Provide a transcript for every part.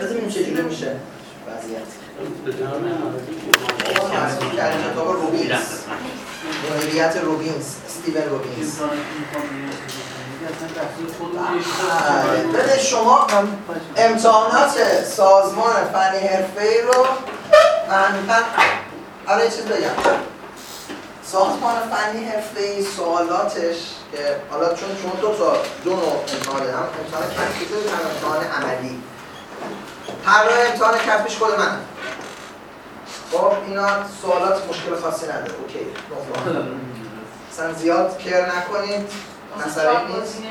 ببینیم چجوری میشه؟ وضعیت. کتاب روبینز مدیریت روبینز استیون روبینز. بله شما امتحانات سازمان فنی حرفه ای رو من آره چیز بگم. سازمان فنی حرفه ای سوالاتش که حالا چون چون دو تا دو نوع امتحان هم امتحان کمپیوتر هم امتحان عملی. هر نوع امتحان کفش خود من خب اینا سوالات مشکل خاصی نداره. okay. مثلا زیاد فکر نکنید. مسئله نیست.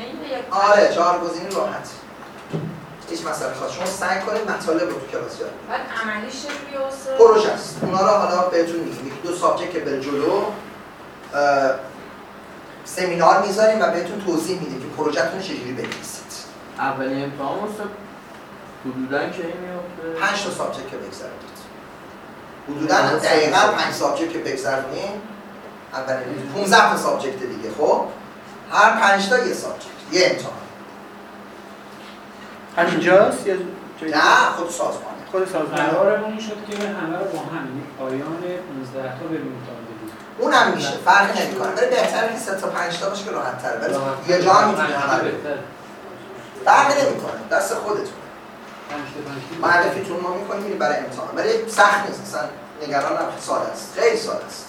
آره چهار گزینه راحت. هیچ مسئله خاص. شما سعی کنید مطالب رو تو کلاس یاد بعد عملیش چه پروژه است. اونا رو حالا بهتون میگیم. دو subject که بره جلو سمینار می‌ذاریم و بهتون توضیح میدیم که پروژهتون چجوری بنویسید. اولین امتحان حدودا کی میفته 5 تا subject که بگذرونید حدودا دقیقا 5 subject که بگذرونید اولین 15 تا subject دیگه خب؟ هر 5 تا یه subject یه امتحان. همینجاست؟ یا نه خود سازمان خود سازمان قرارمون این شد که همه رو با هم یعنی پایان 15 تا بریم امتحان بدیم اونم میشه فرق نمی‌کنه. ولی بهتره که 3 تا 5 تا باشه که راحت تره ولی یه جا هم می‌تونی همه رو فرق نمی‌کنه. دست خودتون معرفیتون ما می‌کنیم برای امتحان ولی سخت نیست. اصلا نگران نباشید ساده است. خیلی ساده است.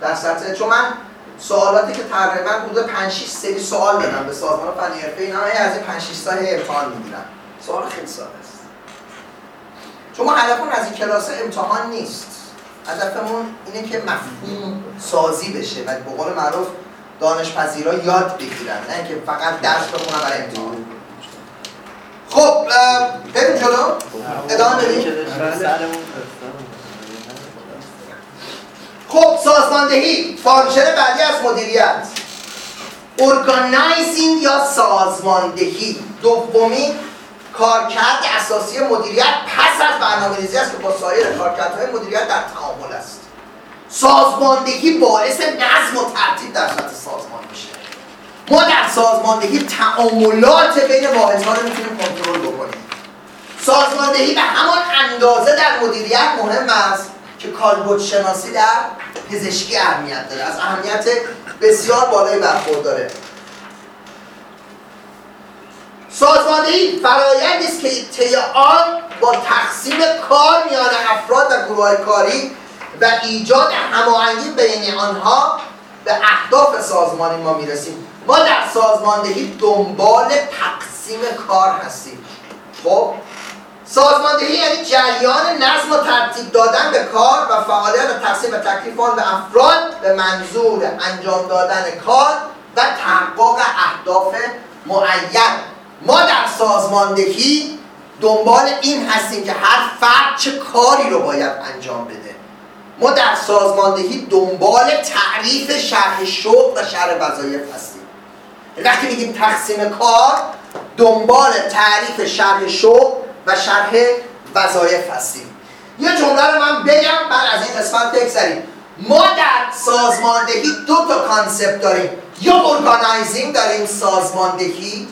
در سطح چون من سوالاتی که تقریبا حدود 5 6 سری سوال دادم به سازمان فنی حرفه اینا از این 5 6 تا امتحان می‌گیرم سوال خیلی ساده است. چون ما هدفمون از این کلاس امتحان نیست. هدفمون اینه که مفهوم سازی بشه و به قول معروف دانش پذیرا یاد بگیرن. نه اینکه فقط درس بخونن برای امتحان. خب بریم جلو. ادامه بدیم. خب سازماندهی function بعدی از مدیریت. organizing یا سازماندهی. دومین کارکرد اساسی مدیریت پس از برنامه‌ریزی است که با سایر کارکردهای مدیریت در تعامل است. سازماندهی باعث نظم و ترتیب در سطح سازمان در سازماندهی تعاملات بین واحدها رو می‌تونیم کنترل بکنیم. سازماندهی به همان اندازه در مدیریت مهم است که کالبد شناسی در پزشکی اهمیت داره. از اهمیت بسیار بالایی برخورداره سازماندهی فرایندی است که طی آن با تقسیم کار میان افراد و گروه کاری و ایجاد هماهنگی بین آنها به اهداف سازمانی ما می‌رسیم. ما در سازماندهی دنبال تقسیم کار هستیم. خب؟ سازماندهی یعنی جریان نظم و ترتیب دادن به کار و فعالیت و تقسیم و تکلیف آن به افراد به منظور انجام دادن کار و تحقق اهداف معین. ما در سازماندهی دنبال این هستیم که هر فرد چه کاری رو باید انجام بده. ما در سازماندهی دنبال تعریف شرح شغل و شرح وظایف هستیم. وقتی میگیم تقسیم کار دنبال تعریف شرح شغل و شرح وظایف هستیم. یه جمله رو من بگم بعد از این قسمت بگذاریم ما در سازماندهی دو تا concept داریم. یا organizing داریم سازماندهی.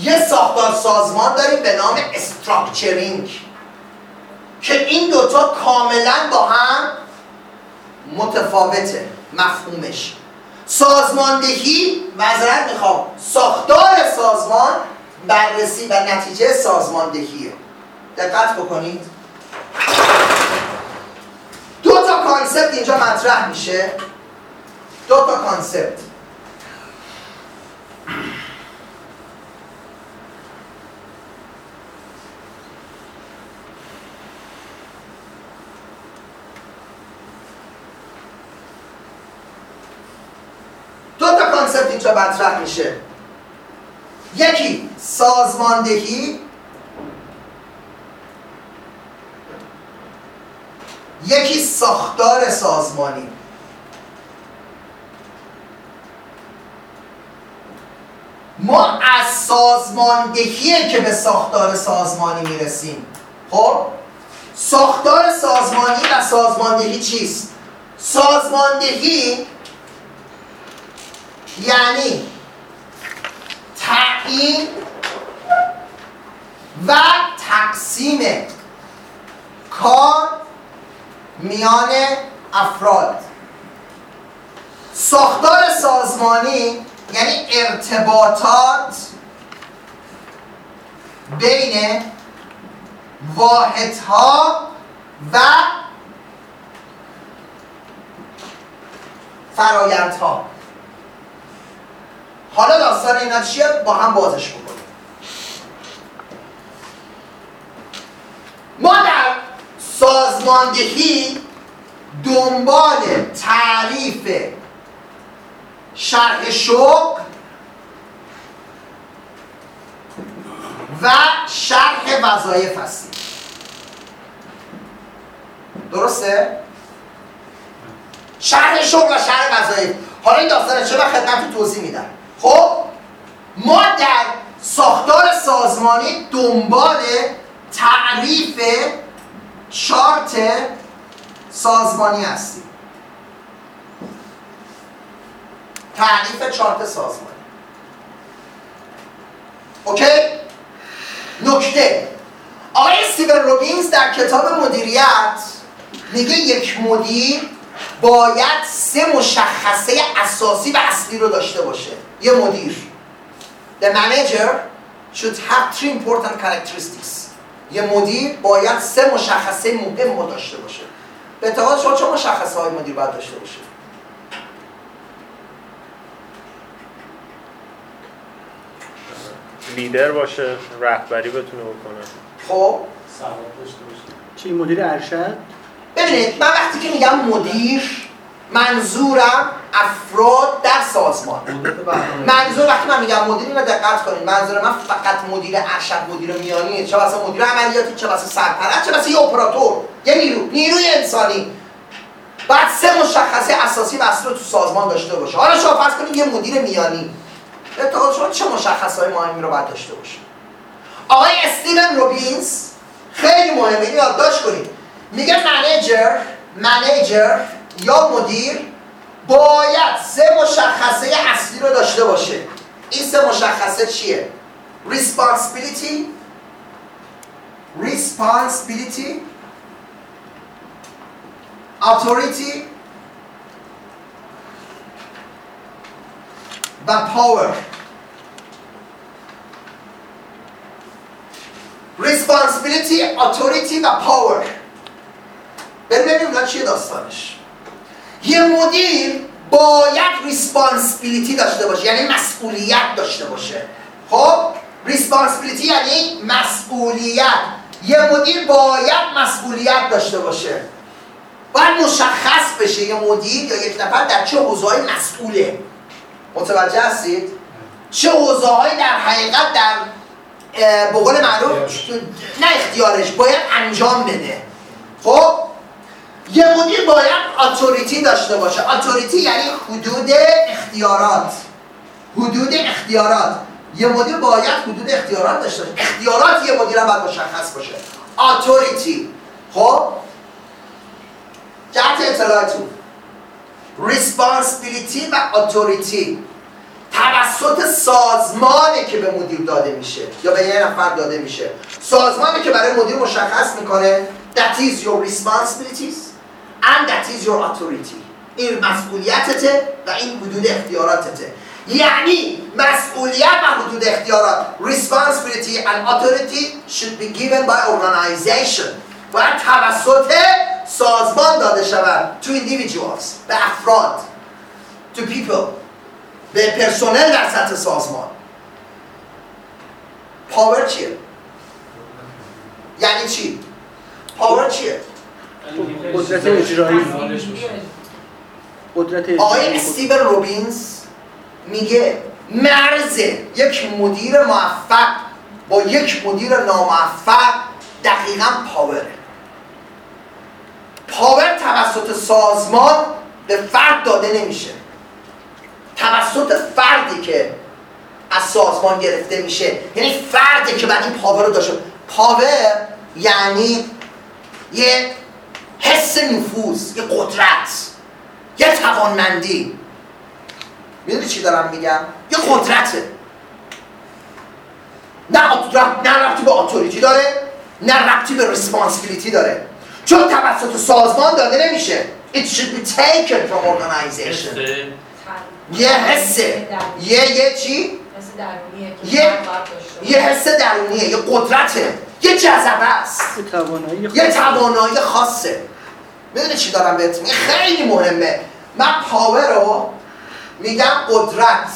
یه ساختار سازمان داریم به نام structuring که این دوتا کاملا با هم متفاوته مفهومش. سازماندهی معذرت می‌خوام. ساختار سازمان بررسی و نتیجه سازماندهیه. دقت بکنید. دو تا concept اینجا مطرح میشه. دو تا concept دو تا concept اینجا مطرح میشه؟ یکی سازماندهی. یکی ساختار سازمانی. ما از سازماندهی که به ساختار سازمانی می‌رسیم. خب؟ ساختار سازمانی و سازماندهی چیست؟ سازماندهی یعنی تعیین و تقسیم کار میان افراد. ساختار سازمانی یعنی ارتباطات بین واحدها و فرایندها. حالا داستان اینا چیه؟ با هم بازش بکنیم. ما در سازماندهی دنبال تعریف شرح شغل و شرح وظایف هستیم. درسته؟ شرح شغل و شرح وظایف. حالا این داستان چه وقت خدمت توضیح میدم؟ خب ما در ساختار سازمانی دنبال تعریف چارت سازمانی هستیم. تعریف چارت سازمانی. اوکی؟ نکته. آقای استیون روبینز در کتاب مدیریت میگه یک مدیر باید سه مشخصه اساسی و اصلی رو داشته باشه. یه مدیر. The manager should have three important characteristics. یه مدیر باید سه مشخصه مهم رو داشته باشه. به اعتقاد شما چه مشخصه های مدیر باید داشته باشه؟ لیدر باشه رهبری بتونه بکنه. خب. سواد داشته باشه. چی مدیر ارشد؟ ببینید من وقتی که میگم مدیر منظورم افراد در سازمان. منظور وقتی من میگم مدیر اینو دقت کنید. منظور من فقط مدیر ارشد مدیر میانی چه واسه مدیر عملیاتی چه واسه سرپرست چه واسه یه اپراتور یه نیرو نیروی انسانی. بعد سه مشخصه اساسی و اصلی تو سازمان داشته باشه. حالا شما فرض کنید یه مدیر میانی. اتفاق شما چه مشخصه های مهمی رو باید داشته باشه آقای استیون روبینز خیلی مهمه یادداشت کنید. میگه منیجر منیجر یا مدیر باید سه مشخصه اصلی رو داشته باشه این سه مشخصه چیه responsibility responsibility authority و power responsibility authority و power بریم ببینیم اونا چیه داستانش. یه مدیر باید responsibility داشته باشه یعنی مسئولیت داشته باشه. خب؟ responsibility یعنی مسئولیت. یه مدیر باید مسئولیت داشته باشه. باید مشخص بشه یه مدیر یا یک نفر در چه حوزه‌ای مسئوله. متوجه هستید؟ چه حوزه‌هایی در حقیقت در به قول معروف نه اختیارش باید انجام بده. خب؟ یه مدیر باید اتوریتی داشته باشه. اتوریتی یعنی حدود اختیارات. حدود اختیارات. یه مدیر باید حدود اختیارات داشته باشه. اختیارات یه مدیر هم باید مشخص باشه. اتوریتی. خب؟ جهت اطلاعتون ریسپانسیبیلیتی و اتوریتی توسط سازمانی که به مدیر داده میشه یا به یه نفر داده میشه. سازمانی که برای مدیر مشخص می‌کنه. That is your responsibilities. And that is your authority. این مسئولیتته و این حدود اختیاراتته. یعنی مسئولیت و حدود اختیارات. Responsibility and authority should be given by organization. باید توسط سازمان داده شود. To individuals. به افراد. To people. به پرسنل در سطح سازمان. پاور چیه؟ یعنی چی؟ پاور چیه؟ قدرت اجرایی. قدرت آقای. استیون روبینز میگه مرز یک مدیر موفق با یک مدیر ناموفق دقیقا power ه power توسط سازمان به فرد داده نمیشه توسط فردی که از سازمان گرفته میشه یعنی فردی که بعد این power رو داشته power یعنی یه حس نفوذ یه قدرت یه توانمندی. می‌دونی چی دارم میگم؟ یه قدرته. نه نه ربطی به اتوریتی داره نه ربطی به ریسپانسیبیلیتی داره. چون توسط سازمان داده نمیشه. It should be taken from organization. یه حسه. یه یه چی؟ حس درونیه که یه-. یه حس درونیه یه قدرته. یه جذبه است. یه توانایی یه خاصی. توانایی خاصه. می‌دونی چی دارم بهت میگم؟ خیلی مهمه. من power رو میگم قدرت.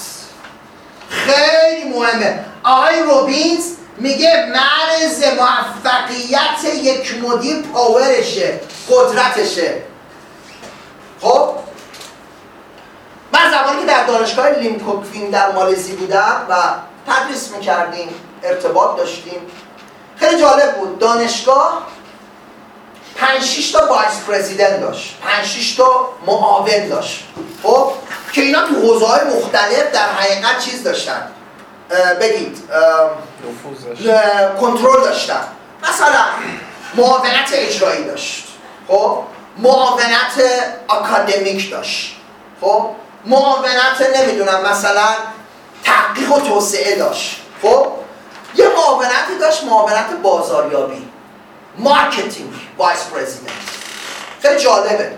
خیلی مهمه. آقای روبینز میگه مرز موفقیت یک مدیر power شه قدرتشه. خب؟ من زمانی که در دانشگاه Limkokwing در مالزی بودم و تدریس می‌کردیم ارتباط داشتیم. خیلی جالب بود. دانشگاه 5 6 تا vice president داشت. 5 6 تا معاون داشت. خب؟ که اینا تو حوزه های مختلف در حقیقت چیز داشتن. بگید. کنترل داشتن. مثلا معاونت اجرایی داشت. خب؟ معاونت آکادمیک داشت. خب؟ معاونت نمی‌دونم مثلا تحقیق و توسعه داشت. خب؟ یه معاونتی داشت معاونت بازاریابی. marketing vice president. خیلی جالبه.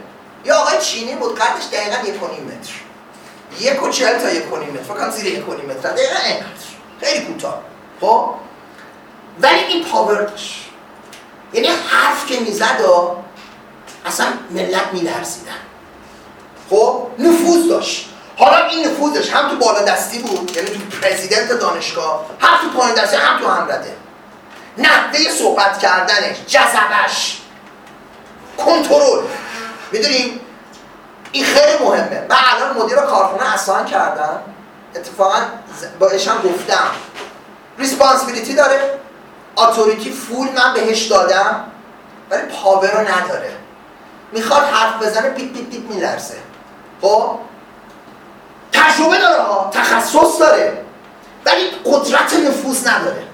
یه آقای چینی بود قدش دقیقا یک و نیم متر. یک و چهل تا یک و نیم متر فکر کنم زیر یک و نیم متر دقیقا اینقدر. خیلی کوتاه. خب؟ ولی این power داشت. یعنی حرف که می‌زد و اصلا ملت میلرزیدن. خب؟ نفوذ داشت. حالا این نفوذش هم تو بالا دستی بود یعنی تو president دانشگاه هم تو پایین دستی هم تو همرده. نحوه صحبت کردنش جذبش. کنترل. می‌دونیم این خیلی مهمه. من الان مدیر کارخونه assign کردم. اتفاقا با اشم گفتم. responsibility داره. authority full من بهش دادم. ولی پاور رو نداره. می‌خواد حرف بزنه پیت پیت پیت میلرزه. خب؟ تجربه داره تخصص داره. ولی قدرت نفوذ نداره.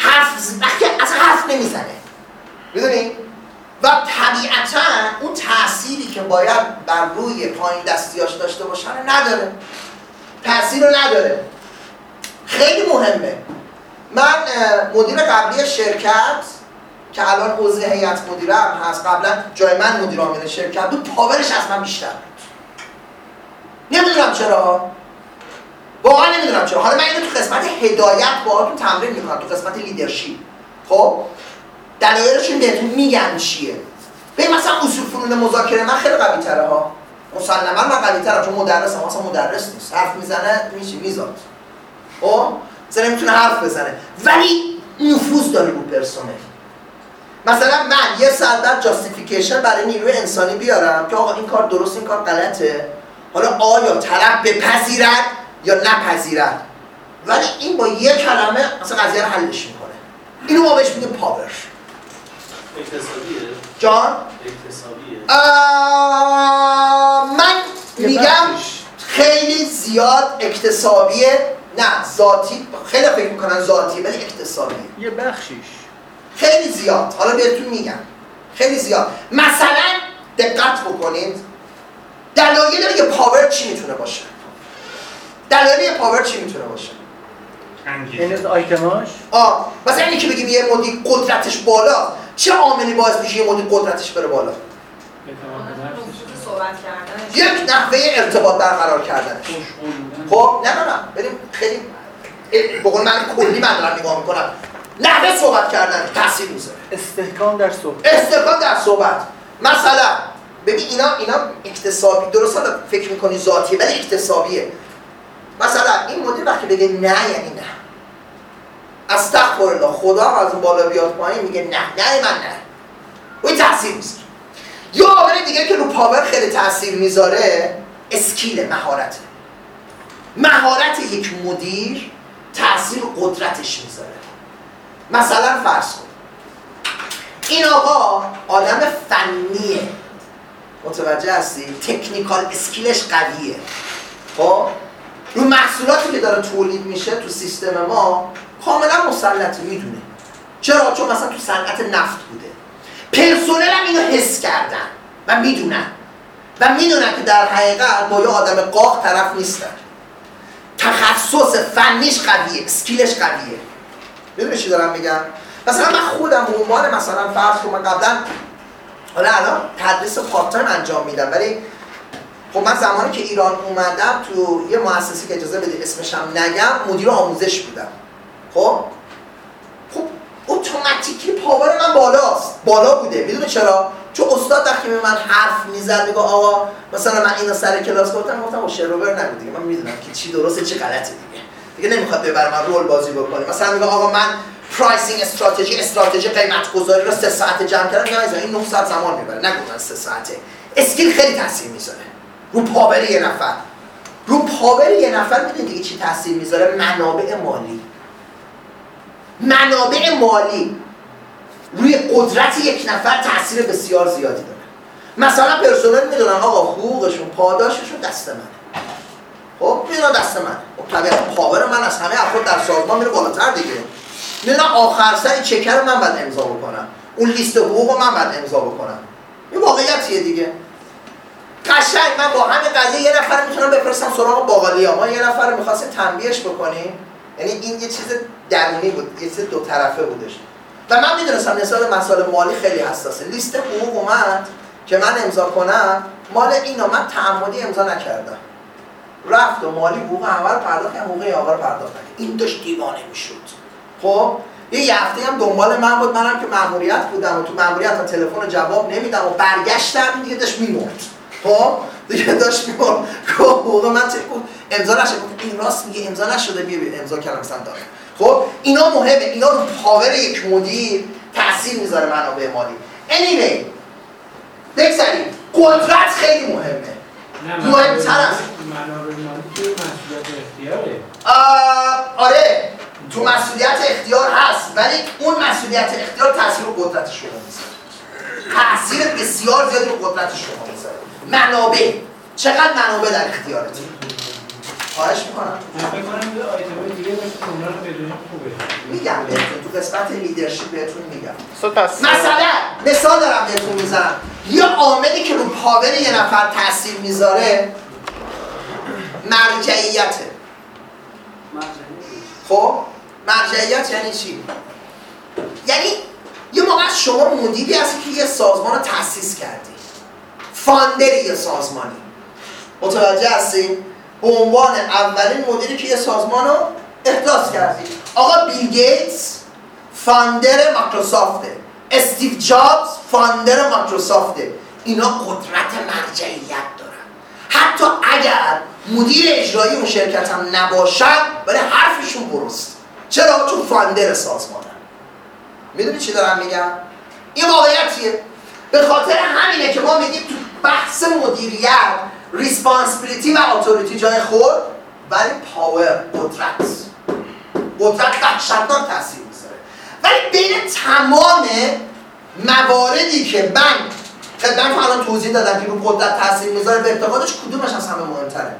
حرف وقتی اصلا حرف نمی‌زنه. می‌دونی؟ و طبیعتا اون تأثیری که باید بر روی پایین دستیاش داشته باشه رو نداره. تأثیر رو نداره. خیلی مهمه. من مدیر قبلی شرکت که الان عضو هیئت مدیره هم هست قبلا جای من مدیر عامل شرکت بود پاورش از من بیشتر بود. نمی‌دونم چرا. واقعا نمی‌دونم چرا. حالا من اینو تو قسمت هدایت باهاتون تمرین می‌کنم تو قسمت لیدرشپ خب؟ دلایلش بهتون میگم چیه. ببین مثلا اصول فنون مذاکره من خیلی قوی تره ها. مسلما من قوی ترم چون مدرسم مثلا مدرس نیست. حرف می‌زنه میشه میزاد. خب؟ مثلا نمی‌تونه حرف بزنه. ولی نفوذ داره رو پرسنل. مثلا من یه سردر جاستیفیکیشن برای نیروی انسانی بیارم که آقا این کار درست این کار غلطه. حالا آیا طرف بپذیرد؟ یا نپذیرد ولی این با یه کلمه مثلا قضیه رو حلش می‌کنه. اینو ما بهش میگیم پاور اقتصادیه؟ جان؟ اقتصادیه. من میگم. خیلی زیاد اکتسابیه نه ذاتی خیلی فکر می‌کنن ذاتی ولی اکتسابیه یه بخشیش خیلی زیاد. حالا بهتون میگم. خیلی زیاد. مثلا دقت بکنید. دلایل یه پاور چی می‌تونه باشه؟ دلایل پاور چی می‌تونه باشه؟ این از آیتماش؟ آه مثلا اینکه بگیم یه مدیر قدرتش بالا چه عاملی باعث میشه یه مدیر قدرتش بره بالا؟ یک نحوه ارتباط برقرار بودن. خب نه نه نه. بریم خیلی اه، به قول من کلی من دارم نگاه می‌کنم. نحوه صحبت کردن تاثیر می‌ذاره. استحکام در صحبت. استقلال در صحبت. مثلا ببین اینا اینا اکتسابی درست حالا فکر می‌کنی ذاتیه ولی اکتسابیه. مثلا این مدیر وقتی بگه نه یعنی نه. استغفر الله خدا از اون بالا بیاد پایین میگه نه. نه من نه. و این تاثیر می‌ذاره یا عامل دیگه که رو power خیلی تاثیر می‌ذاره skill مهارته مهارت یک مدیر تاثیر رو قدرتش می‌ذاره. مثلا فرض کن. این آقا آدم فنیه. متوجه هستی؟ technical skill ش قویه. خب؟ رو محصولاتی که داره تولید میشه تو سیستم ما کاملا مسلطه می‌دونه. چرا؟ چون مثلا تو صنعت نفت بوده. پرسنل هم اینو حس کردن و می‌دونن. و می‌دونن که در حقیقت با یه آدم قاق طرف نیستن. تخصص فنیش قویه skill ش قویه. می‌دونی چی دارم میگم؟ مثلا من خودم به عنوان مثلا فرض من قبلا حالا الان تدریس part time انجام میدم ولی خب من زمانی که ایران اومدم تو یه مؤسسه که اجازه بده اسمش هم نگم مدیر آموزش بودم. خب؟ خب اتوماتیکی power من بالاست. بالا بوده. می‌دونه چرا؟ چون استاد وقتی به من حرف می‌زد میگه آقا مثلا من اینو سر کلاس گفتم. گفتم شر و ور نگو دیگه. من می‌دونم که چی درسته چی غلطه دیگه. دیگه نمی‌خواد برا من role بازی بکنه. مثلا میگه آقا من pricing strategy استراتژی قیمت گذاری رو سه ساعت جمع کردم. میگم این 9 ساعت زمان می‌بره. نگو من سه ساعته. skill خیلی تاثیر می‌ذاره. رو power یه نفر. رو پاور یه نفر می‌دونی دیگه چی تاثیر می‌ذاره؟ منابع مالی. منابع مالی روی قدرت یک نفر تاثیر بسیار زیادی داره. مثلا پرسنل می‌دونن آقا حقوقشون پاداششون دست من خب اینا دست من خب پاور من از همه افراد در سازمان میره بالاتر دیگه. می‌دونن آخر سر چکر من باید امضا بکنم. اون لیست حقوق من باید امضا بکنم. این واقعیتیه دیگه. قشنگ من با همین قضیه یه نفر می‌تونم بفرستم سراغ باقالیا ما یه نفر می‌خواستیم تنبیهش بکنیم. یعنی این یه چیز درونی بود یه چیز دو طرفه بودش. و من می‌دونستم نسبت مسائل مالی خیلی حساسه. لیست حقوق اومد که من امضا کنم مال اینو من تعمدی امضا نکردم. رفت و مالی حقوق همه رو پرداخت حقوق آقا رو پرداخت. این داشت دیوانه می‌شد. خب؟ یه هفته هم دنبال من بود منم که مأموریت بودم و تو مأموریت تلفن جواب نمیدم و برگشتم دیگه داشت میمرد. خب دیگه داشت خب حقوق من چه امضا نشد این راست میگه امضا نشده بیا امضا کردم مثلا داره خب اینا مهمه اینا رو پاور یک مدیر تاثیر می‌ذاره منابع مالی. Anyway بگذاریم. قدرت خیلی مهمه. مهمتر است منابع مالی مسئولیت اختیاره. آره تو مسئولیت اختیار هست ولی اون مسئولیت اختیار تاثیر رو قدرت شما می‌ذاره تاثیر بسیار زیادی رو قدرت شما می‌ذاره منابع. چقدر منابع در اختیارتون خواهش می‌کنم. فکر کنم یه آیتم دیگه اونا رو بدونیم خوبه. میگم بهتون. تو قسمت leadership بهتون میگم. مثلا مثال دارم بهتون می‌زنم. یه عاملی که رو power یه نفر تاثیر می‌ذاره مرجعیته. خب؟ مرجعیت یعنی چی؟ یعنی یه موقع شما مدیری هستی که یه سازمان رو تأسیس کردی founder ی یه سازمانی. متوجه هستیم به عنوان اولین مدیری که یه سازمان رو احداث کردی. آقا بیل گیتس founder مایکروسافته. استیو جابز founder مایکروسافته. اینا قدرت مرجعیت دارن. حتی اگر مدیر اجرایی اون شرکت هم نباشد ولی حرفشون درست. چرا؟ چون founder سازمانه می‌دونی چی دارم میگم؟ این واقعیتیه. به خاطر همینه که ما میگیم تو بحث مدیریت responsibility و authority جای خود ولی power قدرت. قدرت وحشتناک تاثیر می‌ذاره. ولی بین تمام مواردی که من خدمت الان توضیح دادم که رو قدرت تاثیر می‌ذاره به اعتقادش کدومش از همه مهمتره؟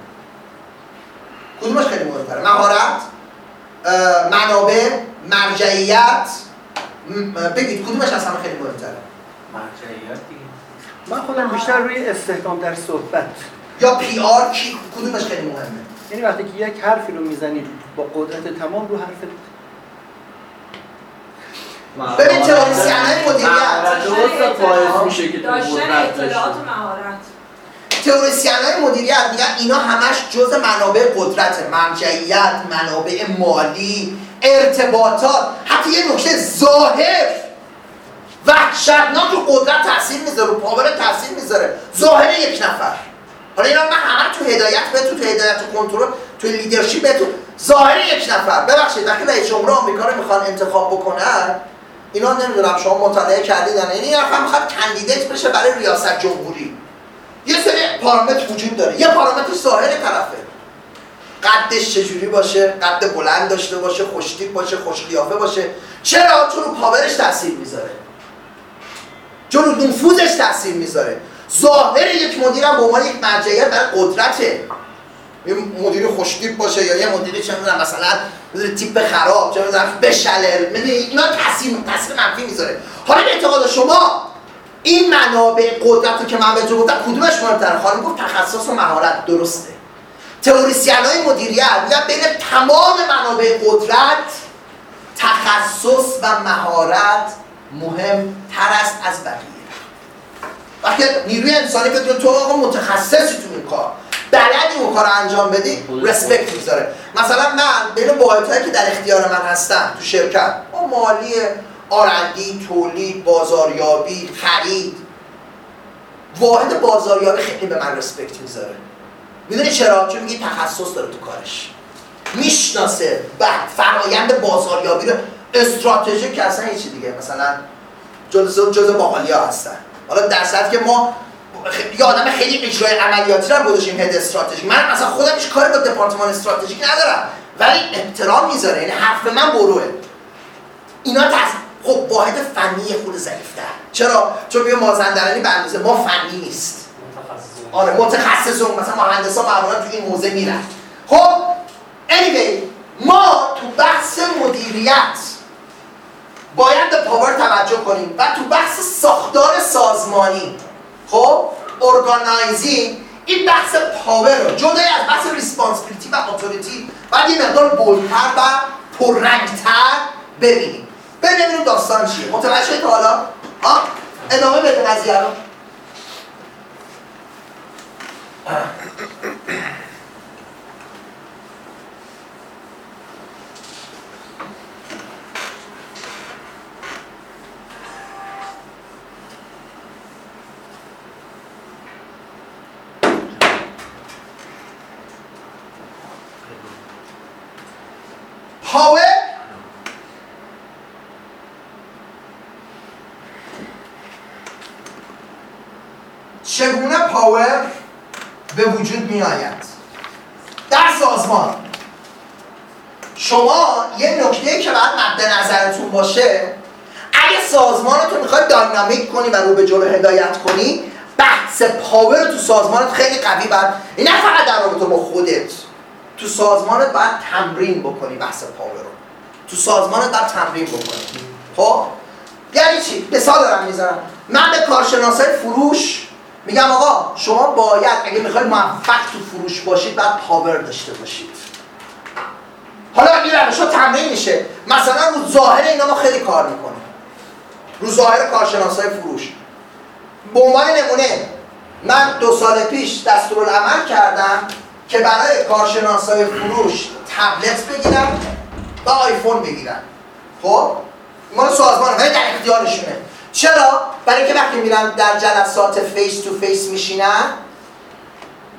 کدومش خیلی مهمتره؟ مهارت منابع مرجعیت بگید کدومش از همه خیلی مهمتره؟ من خودم بیشتر روی استحکام در صحبت. یا پی آر کی کدومش خیلی مهمه؟ یعنی وقتی که یک حرفی رو می‌زنید با قدرت تمام رو حرف ببین تئوریسین‌های مدیریت. درست باعث میشه که تو قدرت اطلاعات و مهارت. تئوریسین های مدیریت میگن اینا همش جز منابع قدرت مرجعیت منابع مالی ارتباطات. حتی یه نکته ظاهر. وحشتناک رو قدرت تاثیر می‌ذاره رو پاور تاثیر می‌ذاره. ظاهر یک نفر. حالا اینا من همه تو هدایت بهتون تو هدایت و کنترل تو leadership بهتون ظاهر یک نفر. ببخشید وقتی رئیس جمهور آمریکا رو می‌خوان انتخاب بکنن اینا نمی‌دونم شما مطالعه کردید یا نه. این نفر می‌خواد candidate بشه برای ریاست جمهوری. یه سری پارامتر وجود داره. یه پارامتر ظاهر طرفه. قدش چجوری باشه؟ قد بلند داشته باشه خوشتیپ باشه خوش قیافه باشه. چرا؟ چون رو power ش تاثیر می‌ذاره. چون نفوذش تاثیر می‌ذاره. ظاهر یک مدیرم به عنوان یک مرجعیت برای قدرته. یه مدیر خوشتیپ باشه یا یه مدیری چه می‌دونم مثلا بدون تیپ خراب چه می‌دونم بشلل می‌دونی اینا تاثیر تاثیر منفی می‌ذاره. حالا به اعتقاد شما این منابع قدرت رو که من بهتون گفتم کدومش مهمتره؟ خانم گفت تخصص و مهارت درسته. تئوریسین های مدیریت میگن بین تمام منابع قدرت تخصص و مهارت مهم تر است از بقیه. وقتی نیروی انسانی بدون تو آقا متخصصی تو این کار. بلدی اون کار انجام بدی رسپکت می‌ذاره مثلا من بین واحدهایی که در اختیار من هستن تو شرکت ما مالی آرندی تولید بازاریابی خرید. واحد بازاریابی خیلی به من رسپکت می‌ذاره می‌دونی چرا؟ چون میگه تخصص داره تو کارش. می‌شناسه. و فرایند بازاریابی رو استراتژی که اصلا چی دیگه. مثلا جزء جزء باحالی ها هستن. حالا در صورتی که ما یه آدم خیلی اجرای عملیاتی رو هم گذاشتیم هد استراتژی. من مثلا خودم هیچ کاری با دپارتمان استراتژیک ندارم. ولی احترام می‌ذاره. یعنی حرف من بروه اینا تز... خب واحد فنی خود ضعیفتر. چرا؟ چون بیا مازندرانی به اندازه ما فنی نیست. متخصص آره متخصصون. مثلا مهندسا معمولا تو این حوزه میرن. خب anyway ما تو بحث مدیریت باید به power توجه کنیم و تو بحث ساختار سازمانی خب؟ organizing این بحث power رو جدای از بحث responsibility و authority باید یه مقدار bold تر و پررنگتر ببینیم. ببینیم داستان چیه. متوجه شدید حالا؟ ها ادامه بده قضیه رو. power چگونه power به وجود می آید در سازمان. شما یه نکته که باید مد نظرتون باشه اگه سازمانتو می‌خوای dynamic کنی و رو به جلو هدایت کنی بحث power تو سازمانت خیلی قوی این نه فقط در رابطه با خودت. تو سازمانت باید تمرین بکنی بحث پاور رو. تو سازمانت باید تمرین بکنی. خب؟ یعنی چی؟ مثال دارم می‌زنم. من به کارشناسای فروش میگم آقا شما باید اگه می‌خواید موفق تو فروش باشید باید پاور داشته باشید. حالا این روش تمرین میشه. مثلا رو ظاهر اینا ما خیلی کار می‌کنیم. رو ظاهر کارشناسای فروش. به عنوان نمونه من دو سال پیش دستورالعمل کردم. که برای کارشناسای فروش تبلت بگیرن و آیفون بگیرن. خب؟ مال سازمانه ولی در اختیارشونه. چرا؟ برای اینکه وقتی میرن در جلسات face to face میشینن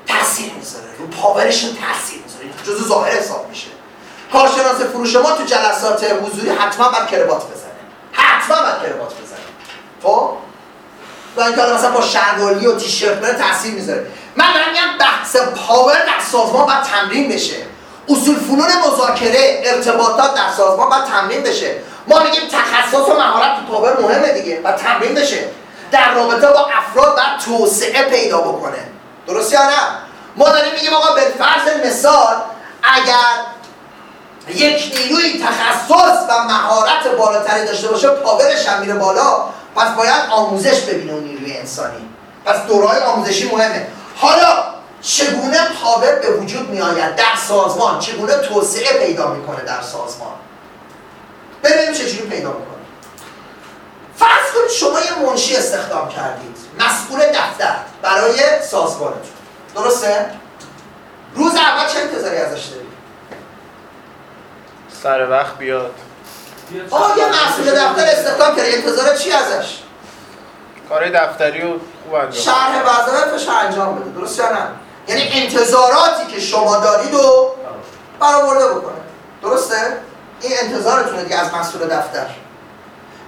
تاثیر می‌ذاره. رو power شون تاثیر می‌ذاره. جزو ظاهر حساب میشه. کارشناس فروش ما تو جلسات حضوری حتما باید کروات بزنه. حتما باید کروات بزنه. خب؟ و اینکه مثلا با شلوالی و تیشرت بره تاثیر می‌ذاره. من دارم میگم بحث پاور در سازمان باید تمرین بشه. اصول فنون مذاکره ارتباطات در سازمان باید تمرین بشه. ما میگیم تخصص و مهارت تو پاور مهمه دیگه و تمرین بشه. در رابطه با افراد باید توسعه پیدا بکنه. درست یا نه؟ ما داریم میگیم آقا به فرض مثال اگر یک نیروی تخصص و مهارت بالاتری داشته باشه پاورش هم میره بالا پس باید آموزش ببینه اون نیروی انسانی. پس دورهای آموزشی مهمه. حالا چگونه پاور به وجود می آید در سازمان؟ چگونه توسعه پیدا می‌کنه در سازمان؟ ببینیم چجوری پیدا می‌کنه. فرض کنید شما یه منشی استخدام کردید مسئول دفتر برای سازمانتون. درسته؟ روز اول چه انتظاری ازش دارید؟ سر وقت بیاد. آقا یه مسئول دفتر استخدام کرده انتظار چی ازش؟ کار دفتری رو خوب انجام شرح وظایفش انجام بده درست یا نه؟ یعنی انتظاراتی که شما دارید رو برآورده بکنه درسته؟ این انتظارتونه دیگه از مسئول دفتر.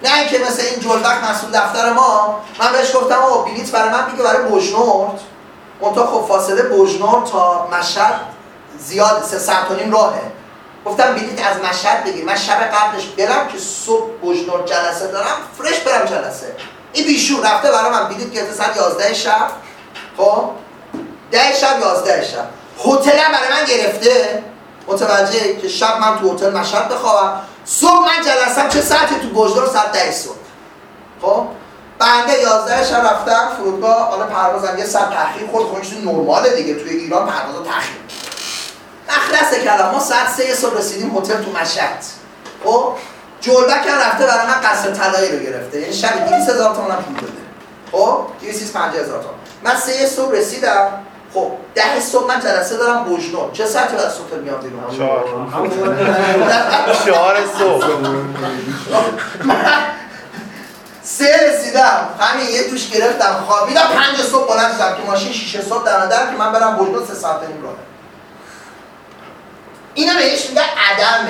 نه اینکه مثل این جلبک مسئول دفتر ما من بهش گفتم آقا بلیت برای من میگه برای بوجنورد منتها خب فاصله بوجنورد تا مشهد زیاد سه ساعت و نیم راهه. گفتم بلیت از مشهد بگیر. من شب قبلش برم که صبح بوجنورد جلسه دارم فرش برم جلسه. این بیشور رفته برای من بلیت گرفته ساعت 11 شب؟ خب؟ ده شب 11 شب. هتل هم برای من گرفته. متوجه که شب من تو هتل مشهد بخوابم. صبح من جلسم چه ساعتی تو گوجدار ساعت ده صبح. خب؟ بنده 11 شب رفتم فرودگاه. حالا پروازم یه ساعت تاخیر خورد. خب چیز نرماله دیگه. توی ایران پروازا تاخیر. نخلصه کردم ما ساعت سه صبح رسیدیم هتل تو مشهد. خب؟ جولبک هم رفته برای من قصر طلایی رو گرفته. یعنی شب 200 هزار تومن پول بده خب؟ 250 هزار تومن من سه صبح رسیدم. خب ده صبح من جلسه دارم بوجنو چه ساعتی از صبح میام بیرون؟ چهار. چهار صبح. سه رسیدم. همین یه دوش گرفتم. خوابیدم. پنج صبح بلند شدم که ماشین شیشه صبح در در که من برم بوجنو سه ساعت نیم راهه اینو بهش میگه عدم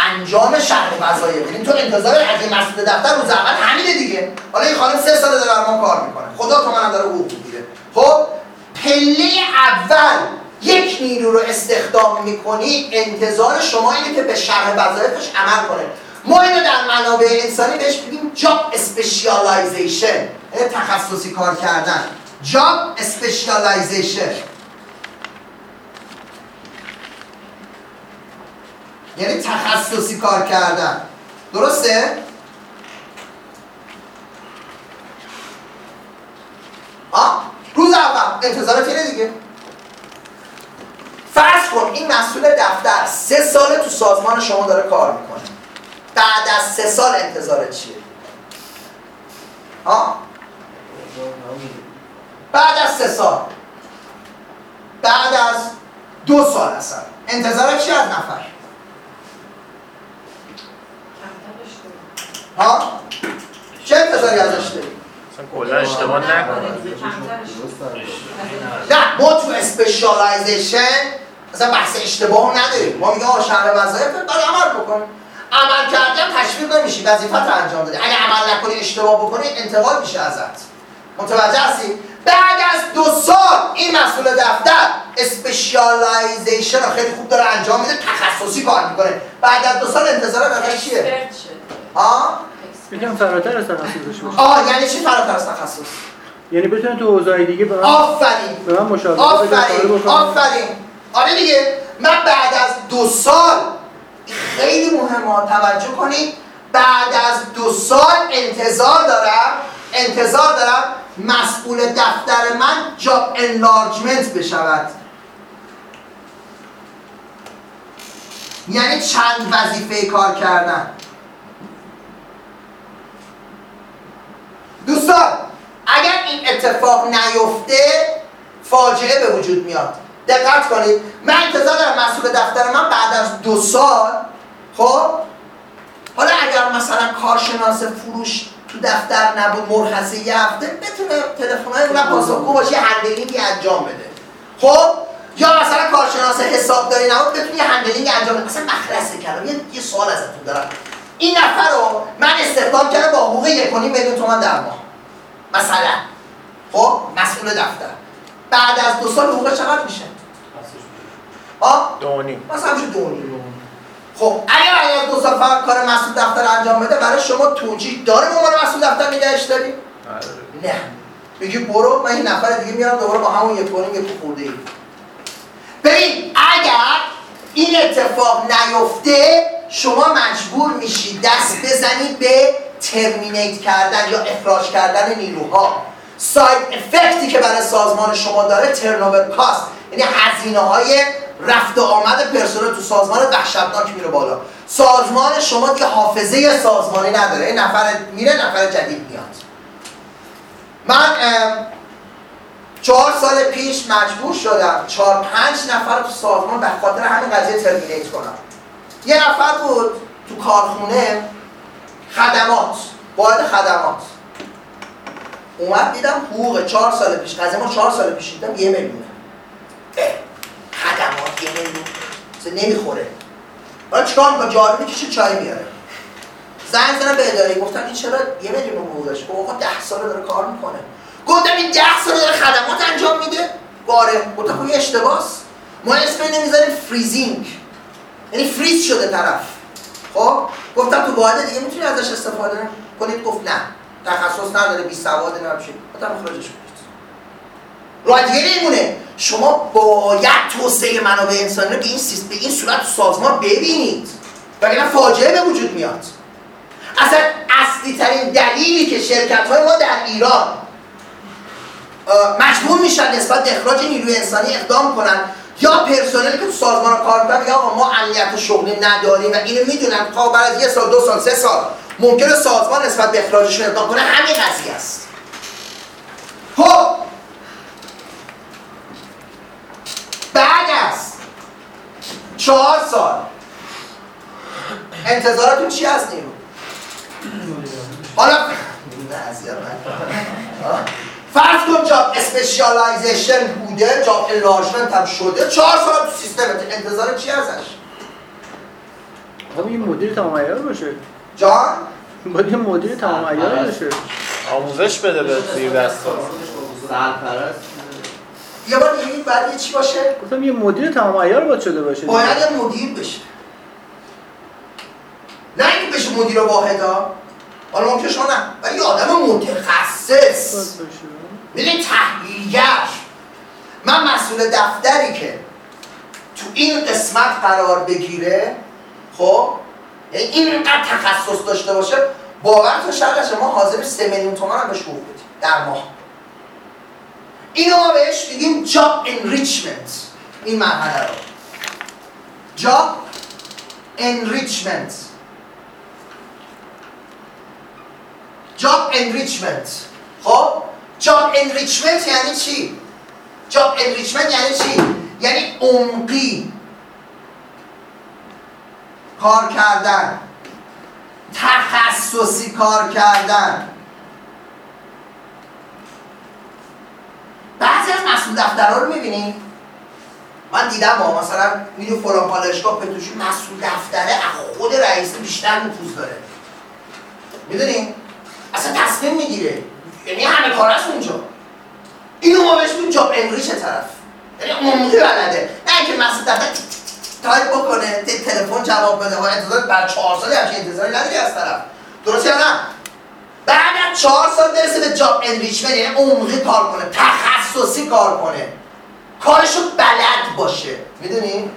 انجام شرح وظایف. یعنی تو انتظار از مسئول دفتر روز اول همینه دیگه. حالا این خانم سه ساله داره ما کار می‌کنه. خدا تو منم داره حقوق می‌گیره. خب پله اول یک نیرو رو استخدام می‌کنی انتظار شما اینه که به شرح وظایفش عمل کنه. ما اینو در منابع انسانی بهش میگیم job specialization تخصصی کار کردن. job specialization یعنی تخصصی کار کردن درسته؟ آه روز اول انتظارات اینه دیگه فرض کن این مسئول دفتر سه ساله تو سازمان شما داره کار می‌کنه بعد از سه سال انتظارت چیه؟ آه بعد از سه سال بعد از دو سال اصلا انتظارت چی از نفر؟ کمترش کنیم. ها؟ چه انتظاری ازش داری؟ کلا اشتباه کنیم. نه ما تو specialization اصلا بحث اشتباه نداریم. ما میگه آقا شرح وظایف باید عمل بکن عمل کردن تشویق نمیشی وظیفت رو انجام بده. اگه عمل نکنی اشتباه بکنی انتقاد میشه ازت. متوجه هستی؟ بعد از دو سال این مسئول دفتر specialization رو خیلی خوب داره انجام میده تخصصی کار می‌کنه. بعد از دو سال انتظار ازش چیه؟ یکم فراتر از تخصصش باشه آه یعنی چی فراتر از تخصص؟ یعنی بتونه تو حوزه‌های دیگه به من آفرین. به من مشاوره آفرین. آفرین. آره دیگه. من بعد از دو سال خیلی مهمه توجه کنید. بعد از دو سال انتظار دارم انتظار دارم مسئول دفتر من جاب انلارجمنت بشود. یعنی چند وظیفه کار کردن. دوستان اگر این اتفاق نیفته فاجعه به وجود میاد. دقت کنید. من انتظار دارم مسئول دفتر من بعد از دو سال خب؟ حالا اگر مثلا کارشناس فروش تو دفتر نبود مرخصی یه هفته بتونه تلفن‌های اونم پاسخگو باشه هندلینگی انجام بده. خب؟ یا مثلا کارشناس حسابداری نبود بتونه یه هندلینگ انجام بده. مثلا مخلصه کردم یه, یه سوال ازتون دارم. این نفر رو من استخدام کردم با حقوق یک و نیم میلیون تومان در ماه. مثلا. خب؟ مسئول دفتر. بعد از دو سال حقوق چقدر میشه؟ دونی مثلا میشه دو. خب اگر از دو سال فقط کار مسئول دفتر انجام بده برای شما توجیه داره به عنوان مسئول دفتر نگهش داری نه. میگی برو من این نفر دیگه میارم دوباره با همون یک کنیم یک خورده ای. ببین اگر این اتفاق نیفته شما مجبور میشید دست بزنید به ترمینیت کردن یا اخراج کردن نیروها. ساید افکتی که برای سازمان شما داره ترنوور کاست یعنی هزینه های رفت و آمد پرسنل تو سازمان وحشتناک میره بالا. سازمان شما دیگه حافظه سازمانی نداره. یه نفر میره نفر جدید میاد. من چهار سال پیش مجبور شدم چهار پنج نفر تو سازمان به خاطر همین قضیه ترمینیت کنم. یه نفر بود تو کارخونه خدمات. باید خدمات. اومد دیدم حقوق چهار سال پیش قضیه ما چهار سال پیش دیدم یه میلیونه. خدمات یه میلیون. نمی‌خوره. حالا چیکار می‌کنه؟ جارو می‌کشه چای میاره. زنگ زدم به اداره. گفتم این چرا یه میلیون حقوقش گفت آقا ده ساله داره کار می‌کنه. گفتم این ده ساله داره خدمات انجام میده؟ باره گفتم خب اشتباس. ما اسم اینو می‌ذاریم فریزینگ. یعنی فریز شده طرف. خب گفتم تو واحد دیگه می‌تونی ازش استفاده کنید گفت نه. تخصص نداره بی سواد نمیشه گفتم اخراجش کنید راه دیگه شما باید توسعه منابع انسانی رو به این سیستم به این صورت سازمان ببینید. وگرنه فاجعه به وجود میاد. اصلا اصلی ترین دلیلی که شرکت های ما در ایران مجبور میشن نسبت اخراج نیروی انسانی اقدام کنن یا پرسنلی که تو سازمان کار می‌کنن میگن آقا ما امنیت شغلی نداریم و اینو می‌دونن تا بعد از یه سال دو سال سه سال ممکنه سازمان نسبت به اخراجشون اقدام کنه همین قضیه است. خب. بعد از چهار سال انتظارتون چی از نیرو. حالا نه. فرض کن job specialization بوده job enlargement هم شده چهار سال تو سیستم انتظار چی ازش؟ خب این مدیر تمام عیار باشه. جان؟ باید یه مدیر تمام عیار باشه. آموزش بده به زیر دستا سرپرست. یه بار دیگه این بعد یه چی باشه؟ گفتم یه مدیر تمام عیار باید شده باشه باید یه مدیر بشه. نه اینکه بشه مدیر واحدا. حالا ممکن شما نه. ولی آدم متخصص. ببین تحلیلگر من مسئول دفتری که تو این قسمت قرار بگیره خب یعنی اینقدر تخصص داشته باشه باور تو شرط ما حاضر 3 میلیون تومان هم بهش بدیم در ماه. اینو ما بهش میگیم job enrichment این مرحله رو. job enrichment job enrichment خب؟ job enrichment یعنی چی? job enrichment یعنی چی? یعنی عمقی. کار کردن. تخصصی کار کردن. بعضی از مسئول دفترها رو می‌بینی؟ من دیدم ها مثلا میدو فلان پالشگاه پتروشی مسئول دفتره از خود رئیس بیشتر نفوذ داره. می‌دونی؟ اصلا تصمیم می‌گیره. یعنی همه کار اونجا. اینو ما بهش میگیم جاب انریچ طرف؟ یعنی عمقی بلده. نه اینکه تیک تیک تایپ بکنه تلفن جواب بده. و انتظار بعد چهار سالی همچین انتظاری نداری از طرف. درست یا نه؟ بعد از چهار سال برسه به job enrichment یعنی عمقی کار کنه. تخصصی کار کنه. کارشو بلد باشه. می‌دونی؟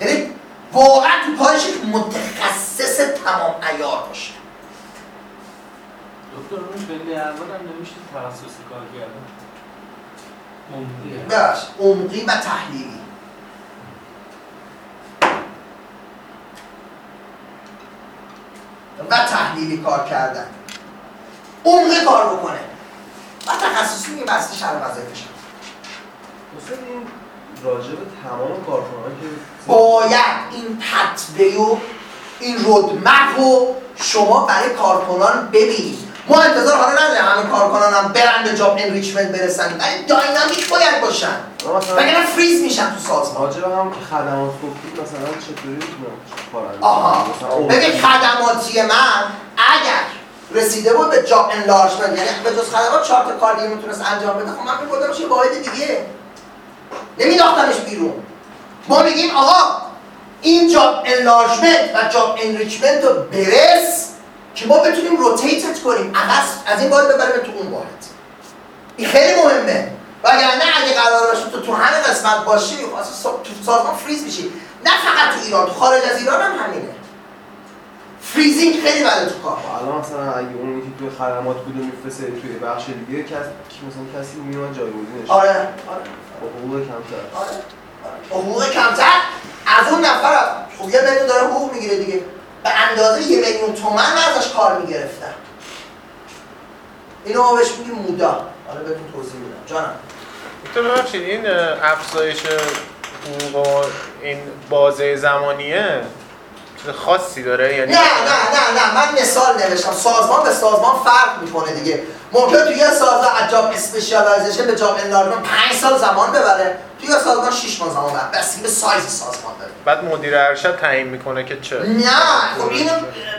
یعنی واقعا تو کارش متخصص تمام عیار باشه. دکتر اون خیلی اول هم نمیشه تخصصی کار کردن. ببخش عمقی و تحلیلی. و تحلیلی کار کردن. عمقی کار بکنه. و تخصصی میگه بسته شهر وظایفش این راجع به تمام کارکنان که باید این پتوه و این رودمپ رو شما برای کارکنان ببینید. ما انتظار حالا نداریم همه کارکنان هم برن به جاب انریچمنت برسن. ولی داینامیک باید باشن. وگرنه فریز میشن تو سازمان. راجع هم که خدمات گفتید مثلا چطوری می‌تونم آها. ببین خدماتی من اگر رسیده بود به job enlargement یعنی به جز خدمات چهار تا کار دیگه می‌تونست انجام بده خب من میبردمش یه واحد دیگه. نمیداختمش بیرون. ما میگیم آقا این job enlargement و job enrichment رو برس. که ما بتونیم rotate ت کنیم عوض از این واحد ببریم تو اون واحد. این خیلی مهمه. وگرنه اگه قرار باشه تو تو همین قسمت باشی خب اصلا تو سازمان فریز میشی. نه فقط تو ایران تو خارج از ایران هم همینه. فریزینگ خیلی بده تو کار الان مثلا اگه اونی که توی خدمات بوده میفرسته توی بخش دیگه کس مثلا کسی میاد جایگزینش. آره آره. حقوق کمتر. آره با حقوق کمتر؟ از اون نفر خب یه داره حقوق می‌گیره دیگه. به اندازه یه میلیون تومن من ازش کار می‌گرفتم. اینو ما بهش میگیم مودا. حالا بهتون توضیح میدم. جانم. دکتر ببخشید این افزایش حقوق این بازه زمانیه چیز خاصی داره؟ یعنی نه نه نه نه. من مثال نوشتم. سازمان به سازمان فرق می‌کنه دیگه. ممکن توی یه سازمان از job specialization به job enlargement 5 سال زمان ببره. توی سازمان 6 ماه زمان ببره بستگی به سایز سازمان داره. بعد مدیر ارشد تعیین می‌کنه که چه؟ نه خب اینو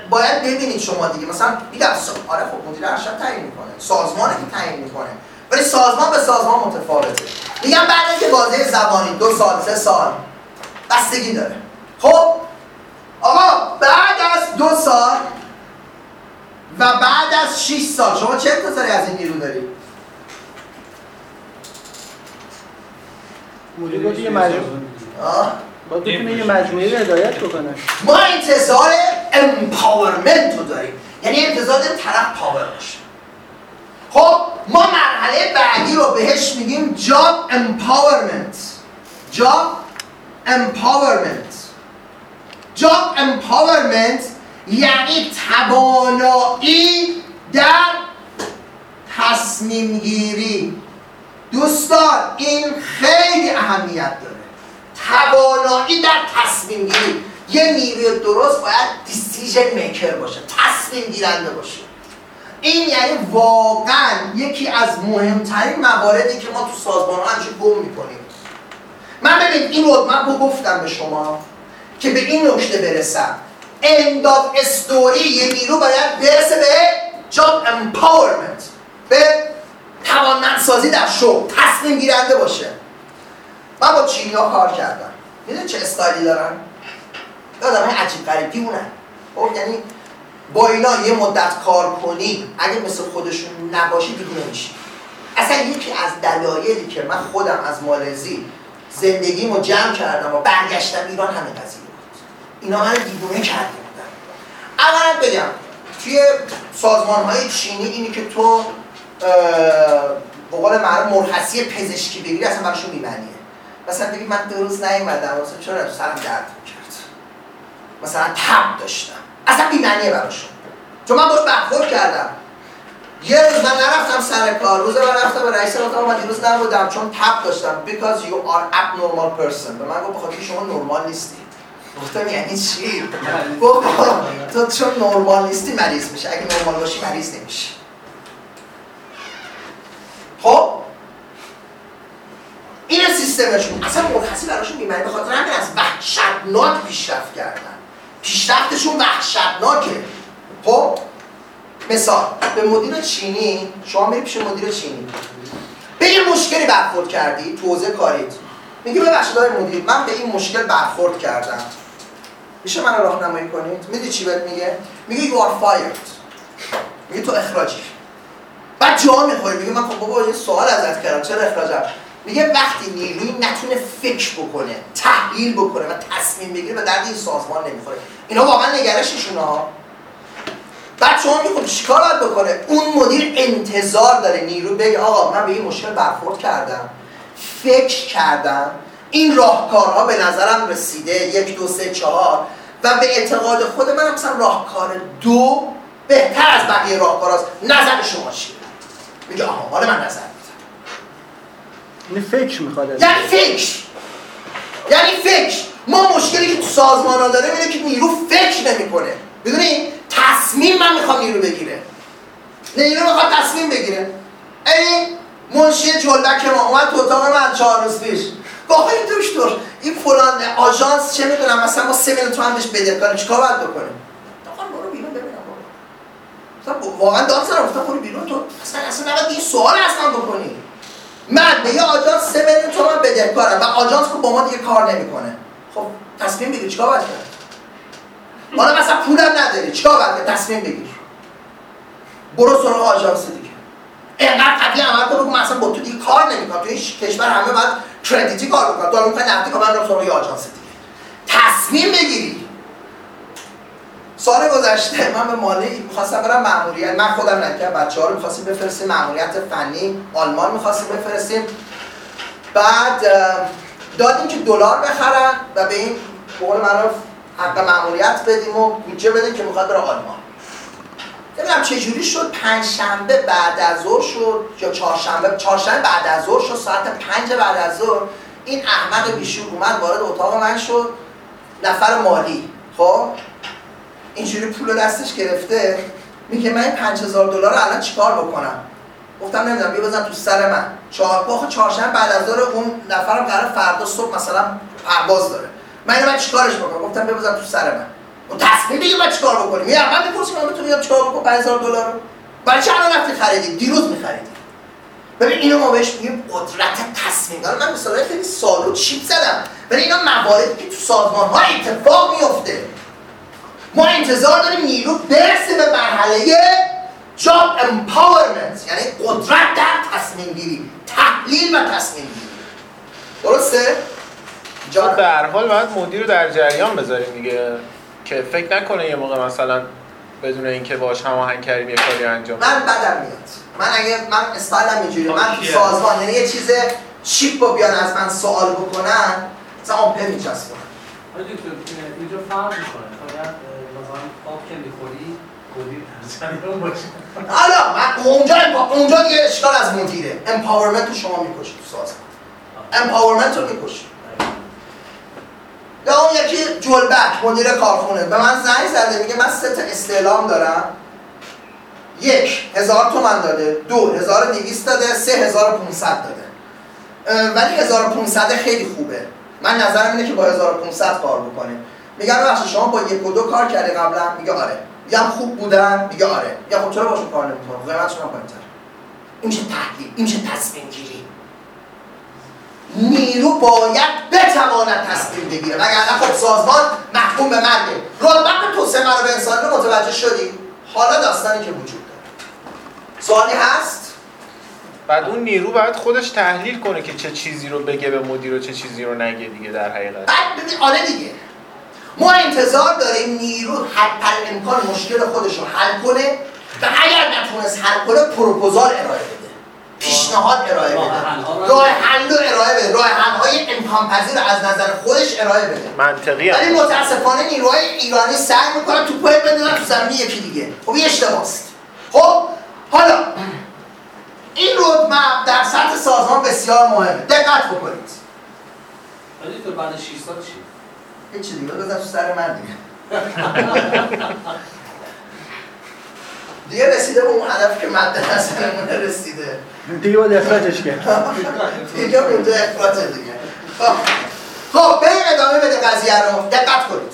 باید ببینید شما دیگه. مثلا میگم آره خب مدیر ارشد تعیین می‌کنه. سازمانی که تعیین می‌کنه. ولی سازمان به سازمان متفاوته. میگم بعد اینکه بازه زبانی دو سال سه سال بستگی داره. خب؟ آقا بعد از دو سال و بعد از 6 سال شما چه انتظاری از این نیرو داری؟ مدیر باید یه مجموعه. آه؟ باید بتونه یه مجموعه رو هدایت بکنه ما انتظار empowerment رو داریم. یعنی انتظار داریم طرف power باشه. خب ما مرحله بعدی رو بهش میگیم job empowerment job empowerment. Job empowerment یعنی توانایی در تصمیم گیری دوستان این خیلی اهمیت داره. توانایی در تصمیم گیری. یه نیروی درست باید دیسیژن میکر باشه تصمیم گیرنده باشه. این یعنی واقعا یکی از مهمترین مواردی که ما تو سازمان ها همیشه گم می‌کنیم. من ببین این رودمپ رو گفتم به شما که به این نکته برسم. End of استوری یه نیرو باید برسه به job empowerment به توانمندسازی در شغل تصمیم گیرنده باشه. من با چینی ها کار کردم. می‌دونی چه استایلی دارن؟ آدم های عجیب غریب دیونن خب یعنی با اینا یه مدت کار کنی اگه مثل خودشون نباشی دیوونه میشی اصلا یکی از دلایلی که من خودم از مالزی زندگیمو جمع کردم و برگشتم ایران همین قضیه بود. اینا من دیوونه کرده بودن. اولا بگم توی سازمان های چینی اینی که تو به قول معروف مرخصی پزشکی بگیری اصلا براشون بی‌معنیه. مثلا بگی من دو روز نیومدم واسه چرا؟ سرم درد می‌کرد. مثلا تب داشتم. اصلا بی‌معنیه براشون. چون من باش برخورد کردم. یه روز من نرفتم سر کار. روز من رفتم به رئیس گفتم من دیروز نبودم چون تب داشتم. Because you are abnormal person. به من گفت بخاطر شما نرمال نیستی. گفتم یعنی چی؟ گفت تو چون نرمال نیستی مریض میشه اگه نرمال باشی مریض نمیشه خب؟ این سیستمشون. اصلا مرخصی براشون بیمنی به خاطر همین از وحشتناک پیشرفت کردن. پیشرفتشون وحشتناکه. خب؟ مثال به مدیر چینی شما میری پیش مدیر چینی. به یه مشکلی برخورد کردی تو حوزه کاریت. میگه ببخشید آقای مدیر من به این مشکل برخورد کردم. میشه من راهنمایی کنید؟ میدی چی بهت میگه؟ میگه you are fired. میگه تو اخراجی. بعد جا می‌خوری میگه من خب بابا یه سوال ازت کردم چرا اخراجم؟ میگه وقتی نیروی نتونه فکر بکنه تحلیل بکنه و تصمیم بگیره به درد این سازمان نمی‌خوره. اینا واقعا نگرششون ها. بعد شما میگه خب چیکار باید بکنه؟ اون مدیر انتظار داره نیرو بگه آقا من به این مشکل برخورد کردم فکر کردم این راهکارها به نظرم رسیده یک دو سه چهار و به اعتقاد خود من مثلا راهکار دو بهتر از بقیه راهکارهاست نظر شما چیه؟ میگه آها حالا من نظر میدم. این فکر می‌خواد از یعنی فکر. یعنی فکر. ما مشکلی که تو سازمان ها داریم اینه که نیرو فکر نمی‌کنه. بدونی تصمیم من می‌خوام نیرو بگیره. نیرو می‌خواد تصمیم بگیره. این منشی جلبک ما اومد تو اتاق من چهار روز پیش. گفت آقای دکتر این فلان آژانس چه می‌دونم مثلا ما سه میلیون تومن بهش بدهکاریم چیکار باید بکنیم آقا برو بیرون ببینم بابا مثلا واقعا داد سرم گفتم برو بیرون تو اصلا اصلا نباید این سوال اصلا بکنی. من به یه آژانس سه میلیون تومن بدهکارم و آژانس که با ما دیگه کار نمی‌کنه. خب تصمیم بگیر چیکار باید کرد؟ حالا مثلا پولم نداری چیکار باید؟ تصمیم بگیر. برو سراغ آژانس دیگه. اینقدر قوی عمل کن بگو مثلا با تو دیگه کار نمی‌کنم. تو این کشور همه باید کردیتی کار بکنم تو می‌خوای نقدی کار من رو سراغ آژانس دیگه. تصمیم بگیری. سال گذشته من به مالی می‌خواستم برم مأموریت. من خودم نکردم بچه ها رو می‌خواستیم بفرستیم مأموریت فنی آلمان می‌خواستیم بفرستیم. بعد دادیم که دلار بخرن و به این به قول حق مأموریت بدیم و بودجه بدیم که می‌خواد بره آلمان. نمی‌دونم چجوری شد. پنج شنبه بعد از ظهر شد یا چهارشنبه؟ چهارشنبه بعد از ظهر شد ساعت پنج بعد از ظهر. این احمد بیشور اومد وارد اتاق من شد. نفر مالی خب؟ اینجوری پول دستش گرفته میگه من این 5000 دلار رو الان چیکار بکنم؟ گفتم نمی‌دونم بیا بزن تو سر من. چهار باخ چهارشنبه بعد از ظهر اون نفرم قرار فردا صبح مثلا پرواز داره. من اینو من چیکارش بکنم؟ گفتم بیا بزن تو سر من. اون تصمیم بگیر من چیکار بکنیم یه من می‌پرسم من تو چیکار بکنم؟ 5000 دلار رو. برای الان رفتی خریدی؟ دیروز میخریدی. ببین اینو ما بهش میگیم قدرت تصمیم. داره من مثلا خیلی سالو چیپ زدم. ولی اینا مواردی که تو سازمان ها اتفاق میفته ما انتظار داریم نیرو برسه به مرحله job empowerment یعنی قدرت در تصمیم گیری تحلیل و تصمیم گیری. درسته؟ خب جان به هر حال باید مدیر رو در جریان بذاریم دیگه که فکر نکنه یه موقع مثلا بدون اینکه باش هماهنگ کردیم یه کاری انجام من بدم میاد. من اگه من استایلم اینجوری من تو کیه؟ سازمان یعنی یه چیز چیپ رو بیان از من سوال بکنن مثلا آره دکتر اینجا فرق می‌کنه. آب که می‌خوری حالا من اونجا اونجا دیگه اشکال از مدیره empowerment رو شما می‌کشید تو سازمان empowerment رو می‌کشید. یا اون یکی جلبک مدیر کارخونه. به من زنگ زده میگه من سه تا استعلام دارم. یک هزار تومن داده. دو هزار دویست داده. سه هزار پونصد داده. ولی هزار پونصد خیلی خوبه. من نظرم اینه که با هزار پونصد کار بکنیم میگم ببخشید شما با یک و دو کار کردی قبلا؟ میگه آره. میگم خوب بودن؟ میگه آره. میگم خب چرا باشون کار نمی‌کنم قیمتشون هم پایین‌تره. این میشه تحلیل این میشه تصمیم گیری. نیرو باید بتواند تصمیم بگیره. وگرنه خب سازمان محکوم به مرگه. رولبک توسعه منابع انسانی رو متوجه شدی؟ حالا داستانی که وجود داره. سوالی هست؟ بعد اون نیرو باید خودش تحلیل کنه که چه چیزی رو بگه به مدیر و چه چیزی رو نگه دیگه در حقیقت. بعد ببین آره دیگه. ما انتظار داریم نیرو حتی امکان مشکل خودش رو حل کنه و اگر نتونست حل کنه پروپوزال ارائه بده. پیشنهاد ارائه بده. راه حل رو ارائه بده. راه حل های امکان پذیر از نظر خودش ارائه بده. منطقی ولی متاسفانه نیروهای ایرانی سعی می‌کنن تو پای بندازن تو زمین یکی دیگه. خب این اشتباهست. خب حالا این رودمپ در سطح سازمان بسیار مهمه. دقت بکنید. ولی تو بعد 6 سال چی؟ هیچ دیگه؟ بزن تو سر من دیگه. دیگه رسیده به اون هدف که مد نظرمون رسیده. دیگه باید اخراجش کرد. دیگه اونجا اخراج دیگه. خب. خب بریم ادامه بده قضیه رو. دقت کنید.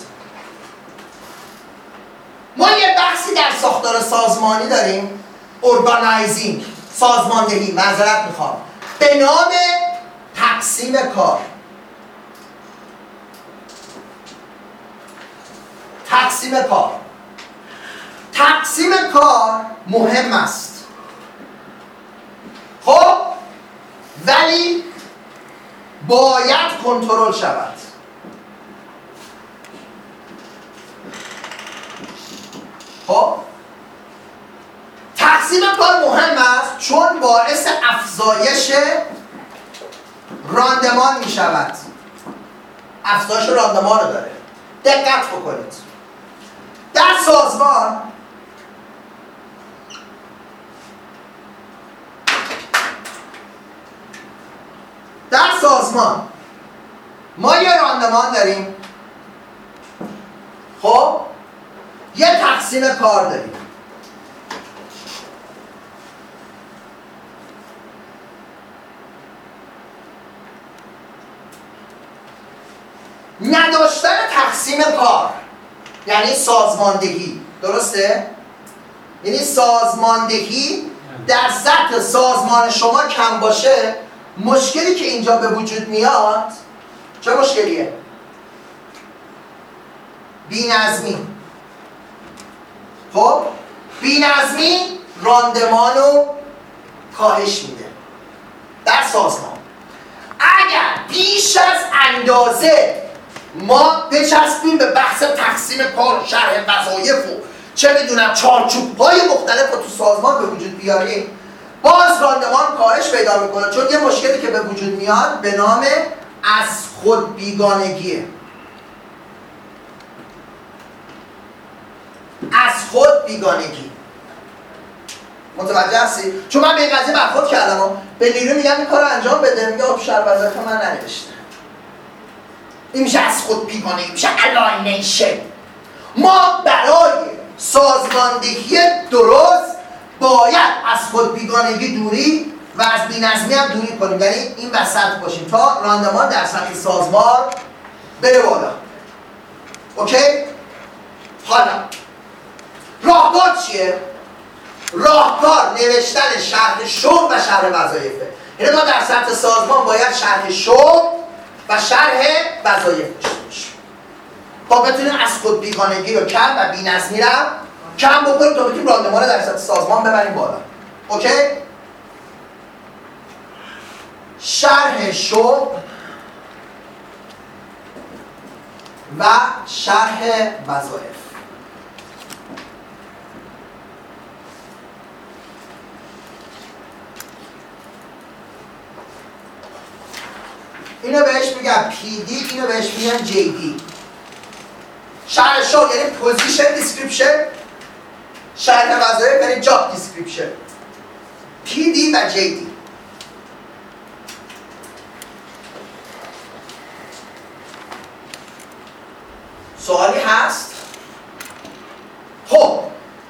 ما یه بحثی در ساختار سازمانی داریم. ارگانایزینگ سازماندهی معذرت می‌خوام. به نام تقسیم کار. تقسیم کار. تقسیم کار مهم است. خب؟ ولی باید کنترل شود. خب؟ تقسیم کار مهم است چون باعث افزایش راندمان می شود افزایش راندمان رو داره. دقت بکنید. در سازمان. در سازمان. ما یه راندمان داریم. خب؟ یه تقسیم کار داریم. نداشتن تقسیم کار. یعنی سازماندهی. درسته؟ یعنی سازماندهی در سطح سازمان شما کم باشه. مشکلی که اینجا به وجود میاد چه مشکلیه؟ بینظمی. خب؟ بینظمی راندمان رو کاهش میده در سازمان. اگر بیش از اندازه ما بچسبیم به بحث تقسیم کار و شرح وظایف و چه می‌دونم چارچوب های مختلف رو تو سازمان به وجود بیاریم. باز راندمان کاهش پیدا می‌کنه چون یه مشکلی که به وجود میاد به نام از خود بیگانگیه. از خود بیگانگی. متوجه هستی؟ چون من به این قضیه برخورد کردم به نیرو میگم این کار انجام بده میگه خب شرح وظایف من ننوشته این میشه از خود بیگانگی میشه alienation ما برای سازماندهی درست باید از خود بیگانگی دوری و از بینظمی هم دوری کنیم. یعنی این وسط باشیم تا راندمان در سطح سازمان بره بالا. اوکی؟ حالا راهکار چیه؟ راهکار نوشتن شرح شغل و شرح وظایفه. یعنی ما در سطح سازمان باید شرح شغل و شرح وظایف داشته باشیم تا بتونیم از خود بیگانگی رو کم و بی‌نظمی رو کم بکنیم تا بتونیم راندمان سطح سازمان ببریم بالا. اوکی؟ شرح شغل و شرح وظایف. اینو بهش میگن PD اینو بهش میگن JD شغل یعنی position description شرح وظایف یعنی job description پی دی و جی دی سوالی هست؟ خب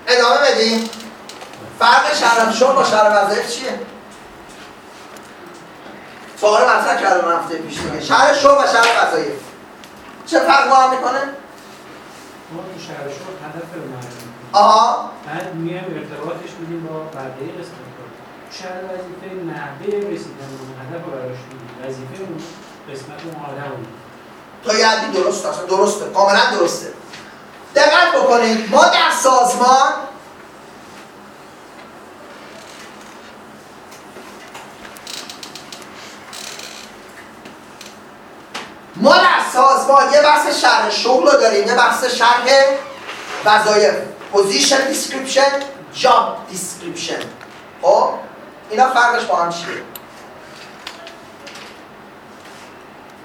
ادامه بدیم. فرق شغل با شرح وظایف چیه؟ سوال مطرح کردم هفته پیش دیگه شرح شغل و شرح وظایف چه فرق با هم می‌کنه؟ ما تو شهر شما هدف رو معلوم. آها. بعد میایم ارتباطش میدیم با بقیه قسمت شهر وظیفه نحوه رسیدن به هدف رو براش میدیم وظیفه اون قسمت اون آدم تا یه حدی درست درسته. کاملا درسته. دقت بکنید. ما در سازمان ما در سازمان یه بحث شرح شغل رو داریم یه بحث شرح وظایف position description job description خب؟ اینا فرقش با هم چیه؟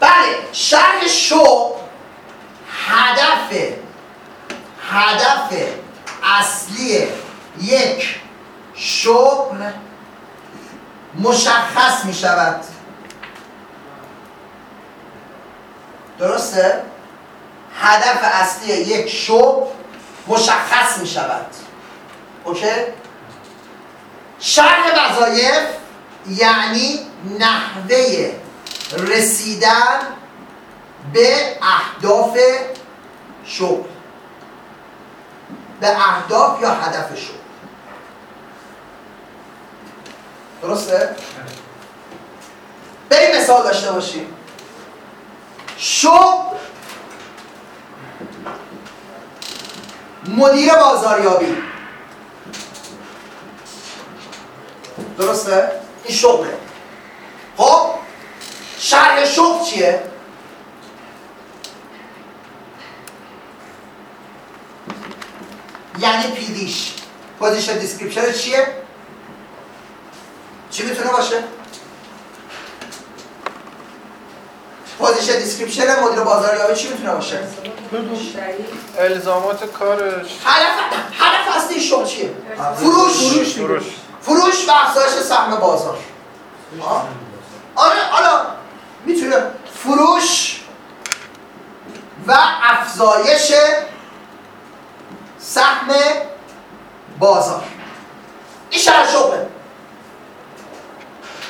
بله شرح شغل هدف هدف اصلی یک شغل مشخص می شود درسته؟ هدف اصلی یک شغل مشخص می شود اوکی؟ شرح وظایف یعنی نحوه رسیدن به اهداف شغل به اهداف یا هدف شغل درسته؟ بریم مثال داشته باشیم شغل مدیر بازاریابی درسته؟ این شغله خب شرح شغل چیه؟ یعنی PD ش position description چیه؟ چی می‌تونه باشه؟ position description مدیر بازاریابی چی می‌تونه باشه؟ الزامات کارش هدف هدف اصلی شغل چیه؟ فروش فروش فروش فروش و افزایش سهم بازار. آره حالا می‌تونه فروش و افزایش سهم بازار این شرح شغله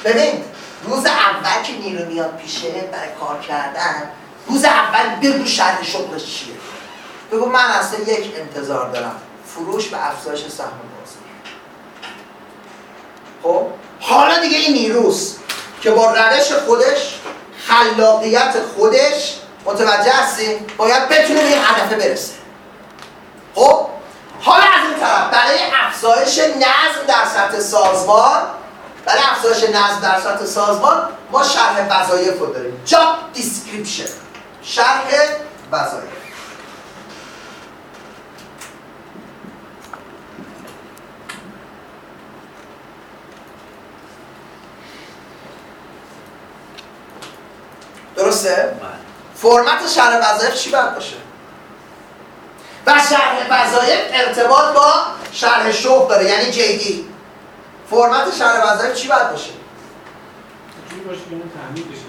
ببین روز اول که نیرو میاد پیشه برای کار کردن روز اول بگو شرح شغلش چیه. بگو من اصلا یک انتظار دارم فروش و افزایش سهم بازار. خب؟ حالا دیگه این نیروست که با روش خودش خلاقیت خودش متوجه هستی؟ باید بتونه به این هدف برسه. خب؟ حالا از این طرف برای افزایش نظم در سطح سازمان برای افزایش نظم در سطح سازمان ما شرح وظایف رو داریم. job description شرح وظایف. درسته؟ فرمت شرح وظایف چی باید باشه؟ و شرح وظایف ارتباط با شرح شغل داره. یعنی جیدی فرمت شرح وظایف چی باید باشه؟ جوری باشه که اون تعمید بشه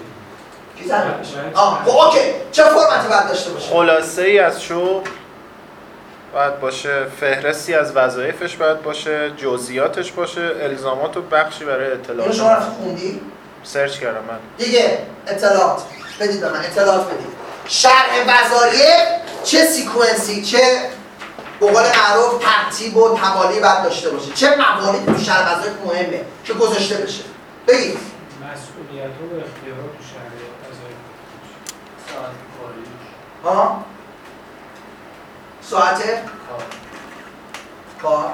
کی زن؟ آه خب اوکی چه فرمتی باید داشته باشه؟ خلاصه ای از شغل باید باشه فهرستی از وظایفش باید باشه جزئیاتش باشه الزامات و بخشی برای اینو اطلاعات شما رفت خوندی؟ سرچ کردم من دیگه اطلاعات بدید به من اطلاعات بدید شرح وظایف چه sequence ی چه به قول معروف ترتیب و توالی باید داشته باشه. چه مواردی تو وظایف مهمه که گذاشته بشه؟ بگید. مسئولیت و اختیارات تو شرح وظایف ساعت کاری. ها؟ ساعت کار. کار؟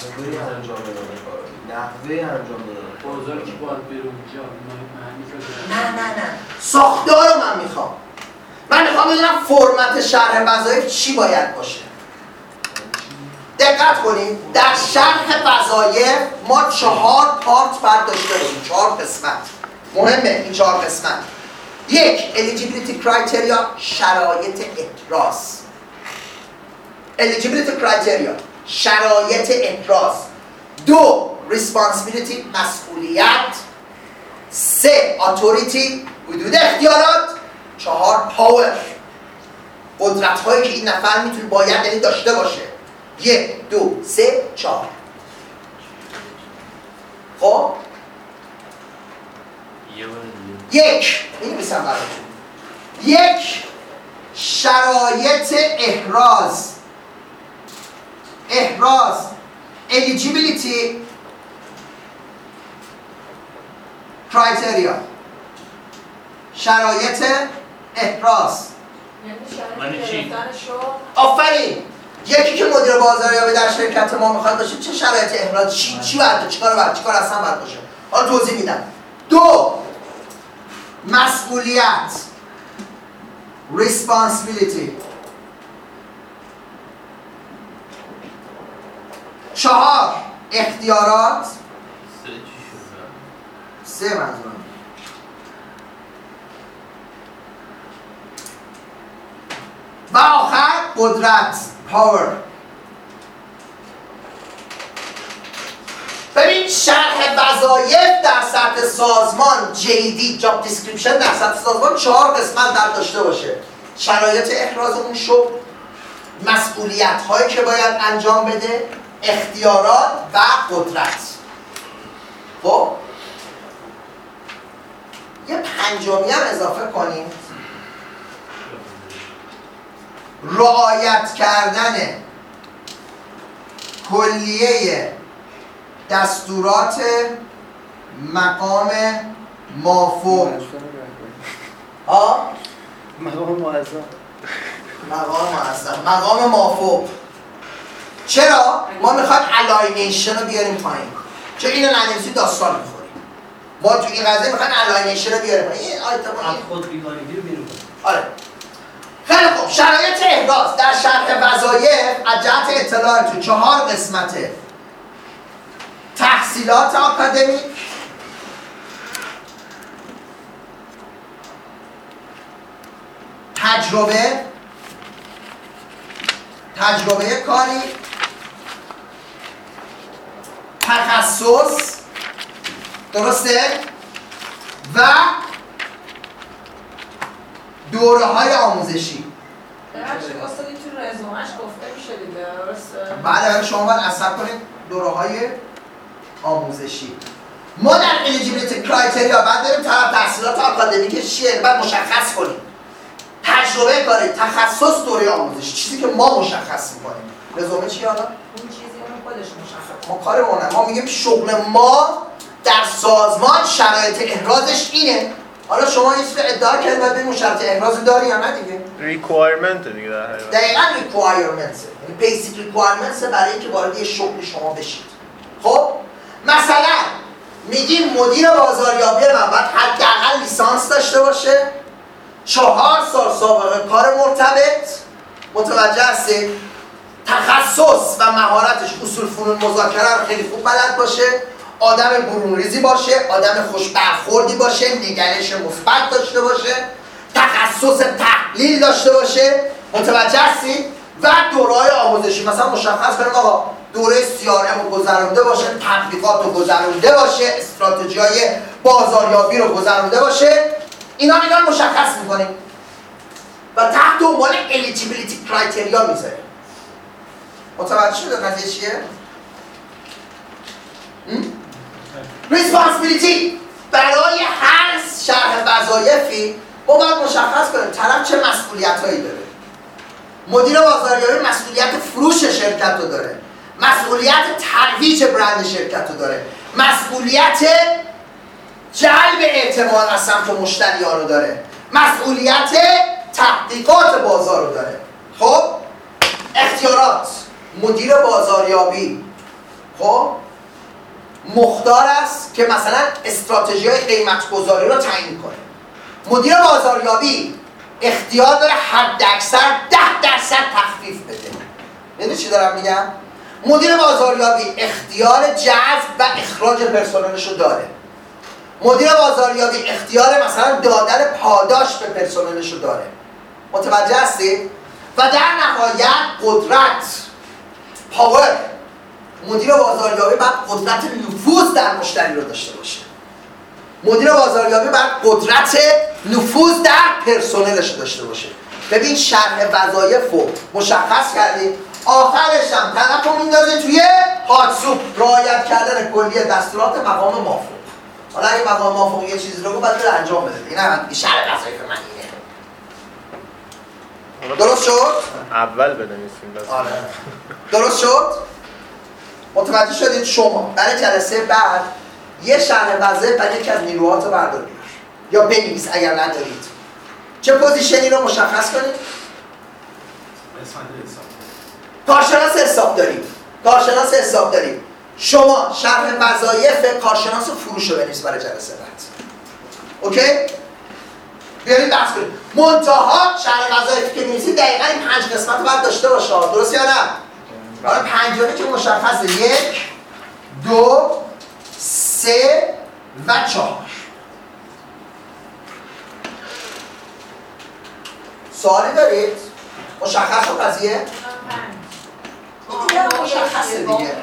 نحوه انجام دادن کار نحوه انجام دادن کار. بازار که باید بره اونجا؟ نه نه نه. ساختار رو من می‌خوام. من می‌خوام بدونم فرمت شرح وظایف چی باید باشه. دقت کنید در شرح وظایف ما چهار پارت باید داشته باشیم چهار قسمت. مهمه این چهار قسمت. یک eligibility criteria شرایط احراز eligibility criteria شرایط احراز دو responsibility مسئولیت. سه authority حدود اختیارات. چهار power قدرت هایی که این نفر می‌تونه باید یعنی داشته باشه. یک دو سه چهار. خب؟ یک. می‌نویسم براتون. یک. شرایط احراز. احراز. Eligibility. Criteria. شرایط احراز. یعنی شرایط چی؟ آفرین! یکی که مدیر بازاریابی در شرکت ما می‌خواد باشه چه شرایط احراز؟ چی چی باید چی کار باید چی کار اصلا باید باشه؟ حالا توضیح میدم. دو مسئولیت. Responsibility. چهار اختیارات. سه منظورم. و آخر قدرت پاور ببین شرح وظایف در سطح سازمان JD job description در سطح سازمان چهار قسمت در داشته باشه. شرایط احراز اون شغل مسئولیت هایی که باید انجام بده اختیارات و قدرت. خب؟ یه پنجمی هم اضافه کنیم. رعایت کردن کلیه دستورات مقام مافوق. ها مقام معظم. مقام معظم. مقام مافوق. چرا؟ ما می‌خوایم alienation رو بیاریم پایین. چه اینو ننویسی داستان می‌خوریم. ما تو این قضیه می‌خوایم alienation رو بیاریم پایین. این آیتم از خود بیگانگی رو کنیم. آره. خیلی خوب. شرایط احراز. در شرح وظایف از جهت اطلاعتون چهار قسمته. تحصیلات آکادمیک تجربه. تجربه کاری. تخصص. درسته؟ و دوره های آموزشی استادی تو رزومش گفته میشه دیگه درسته بعد اگر شما باید اثر کنید دوره های آموزشی. ما در eligibility criteria بعد داریم طرف تحصیلات آکادمیکش چیه بعد مشخص کنیم. تجربه کاری تخصص دوره آموزشی چیزی که ما مشخص می‌کنیم. رزومه چیه حالا؟ اون چیزی اون خودش مشخص ما کارمونه. ما میگیم شغل ما در سازمان شرایط احرازش اینه. حالا شما این چیز رو ادعا کردید باید ببینیم شرایط احراز داری یا نه دیگه؟ Requirement دیگه در حقیقت. دقیقا requirements یعنی basic requirements برای اینکه وارد یه شغل شما بشید. خب؟ مثلا میگیم مدیر بازاریابی من باید حداقل لیسانس داشته باشه. چهار سال سابقه کار مرتبط. متوجه هستید؟ تخصص و مهارتش اصول فنون مذاکره رو خیلی خوب بلد باشه. آدم برونریزی باشه آدم خوش برخوردی باشه نگرش مثبت داشته باشه تخصص تحلیل داشته باشه متوجه هستید و دورهای آموزشی مثلا مشخص کنیم آقا دوره CRM رو گذرونده باشه تبلیغات رو گذرونده باشه استراتژی های بازاریابی رو گذرونده باشه اینا اینا مشخص می‌کنیم. و تحت عنوان eligibility criteria می‌ذاریم. متوجه شده قضیه چیه؟ responsibility برای هر شرح وظایفی ما باید مشخص کنیم طرف چه مسئولیت هایی داره. مدیر بازاریابی مسئولیت فروش شرکت رو داره. مسئولیت ترویج برند شرکت رو داره. مسئولیت جلب اعتماد از سمت مشتری ها رو داره. مسئولیت تحقیقات بازار رو داره. خب؟ اختیارات. مدیر بازاریابی. خب؟ مختار است که مثلا استراتژی های قیمت گذاری رو تعیین کنه. مدیر بازاریابی اختیار داره حد اکثر ده درصد تخفیف بده. می‌دونی چی دارم میگم؟ مدیر بازاریابی اختیار جذب و اخراج پرسنلش رو داره. مدیر بازاریابی اختیار مثلا دادن پاداش به پرسنلش رو داره. متوجه هستید و در نهایت قدرت پاور مدیر بازاریابی باید قدرت نفوذ در مشتری رو داشته باشه. مدیر بازاریابی باید قدرت نفوذ در پرسنلش داشته باشه. ببین شرح وظایف رو مشخص کردیم آخرش هم طرف رو میندازه توی هاتسوپ رعایت کردن کلیه دستورات مقام مافوق. حالا اگه مقام مافوق یه چیزی رو باید بره انجام بده. این هم شرح وظایف من اینه. درست شد؟ اول بنویسیم بس. آره. درست شد؟ متوجه شدید شما برای جلسه بعد یه شرح وظایف برای یکی از نیروهات رو بردار بیار یا بنویس اگر ندارید. چه position ی رو مشخص کنید؟ کارشناس حساب داریم کارشناس حساب داریم شما شرح وظایف کارشناس فروش رو بنویس برای جلسه بعد. اوکی؟ بیارید بحث کنیم. منتها شرح وظایفی که می‌نویسید دقیقا این پنج قسمت رو باید داشته باشه. درست یا نه؟ حالا پنجمی که مشخصه. یک دو سه و چهار. سوالی دارید؟ مشخص شد قضیه؟ مشخصه دیگه.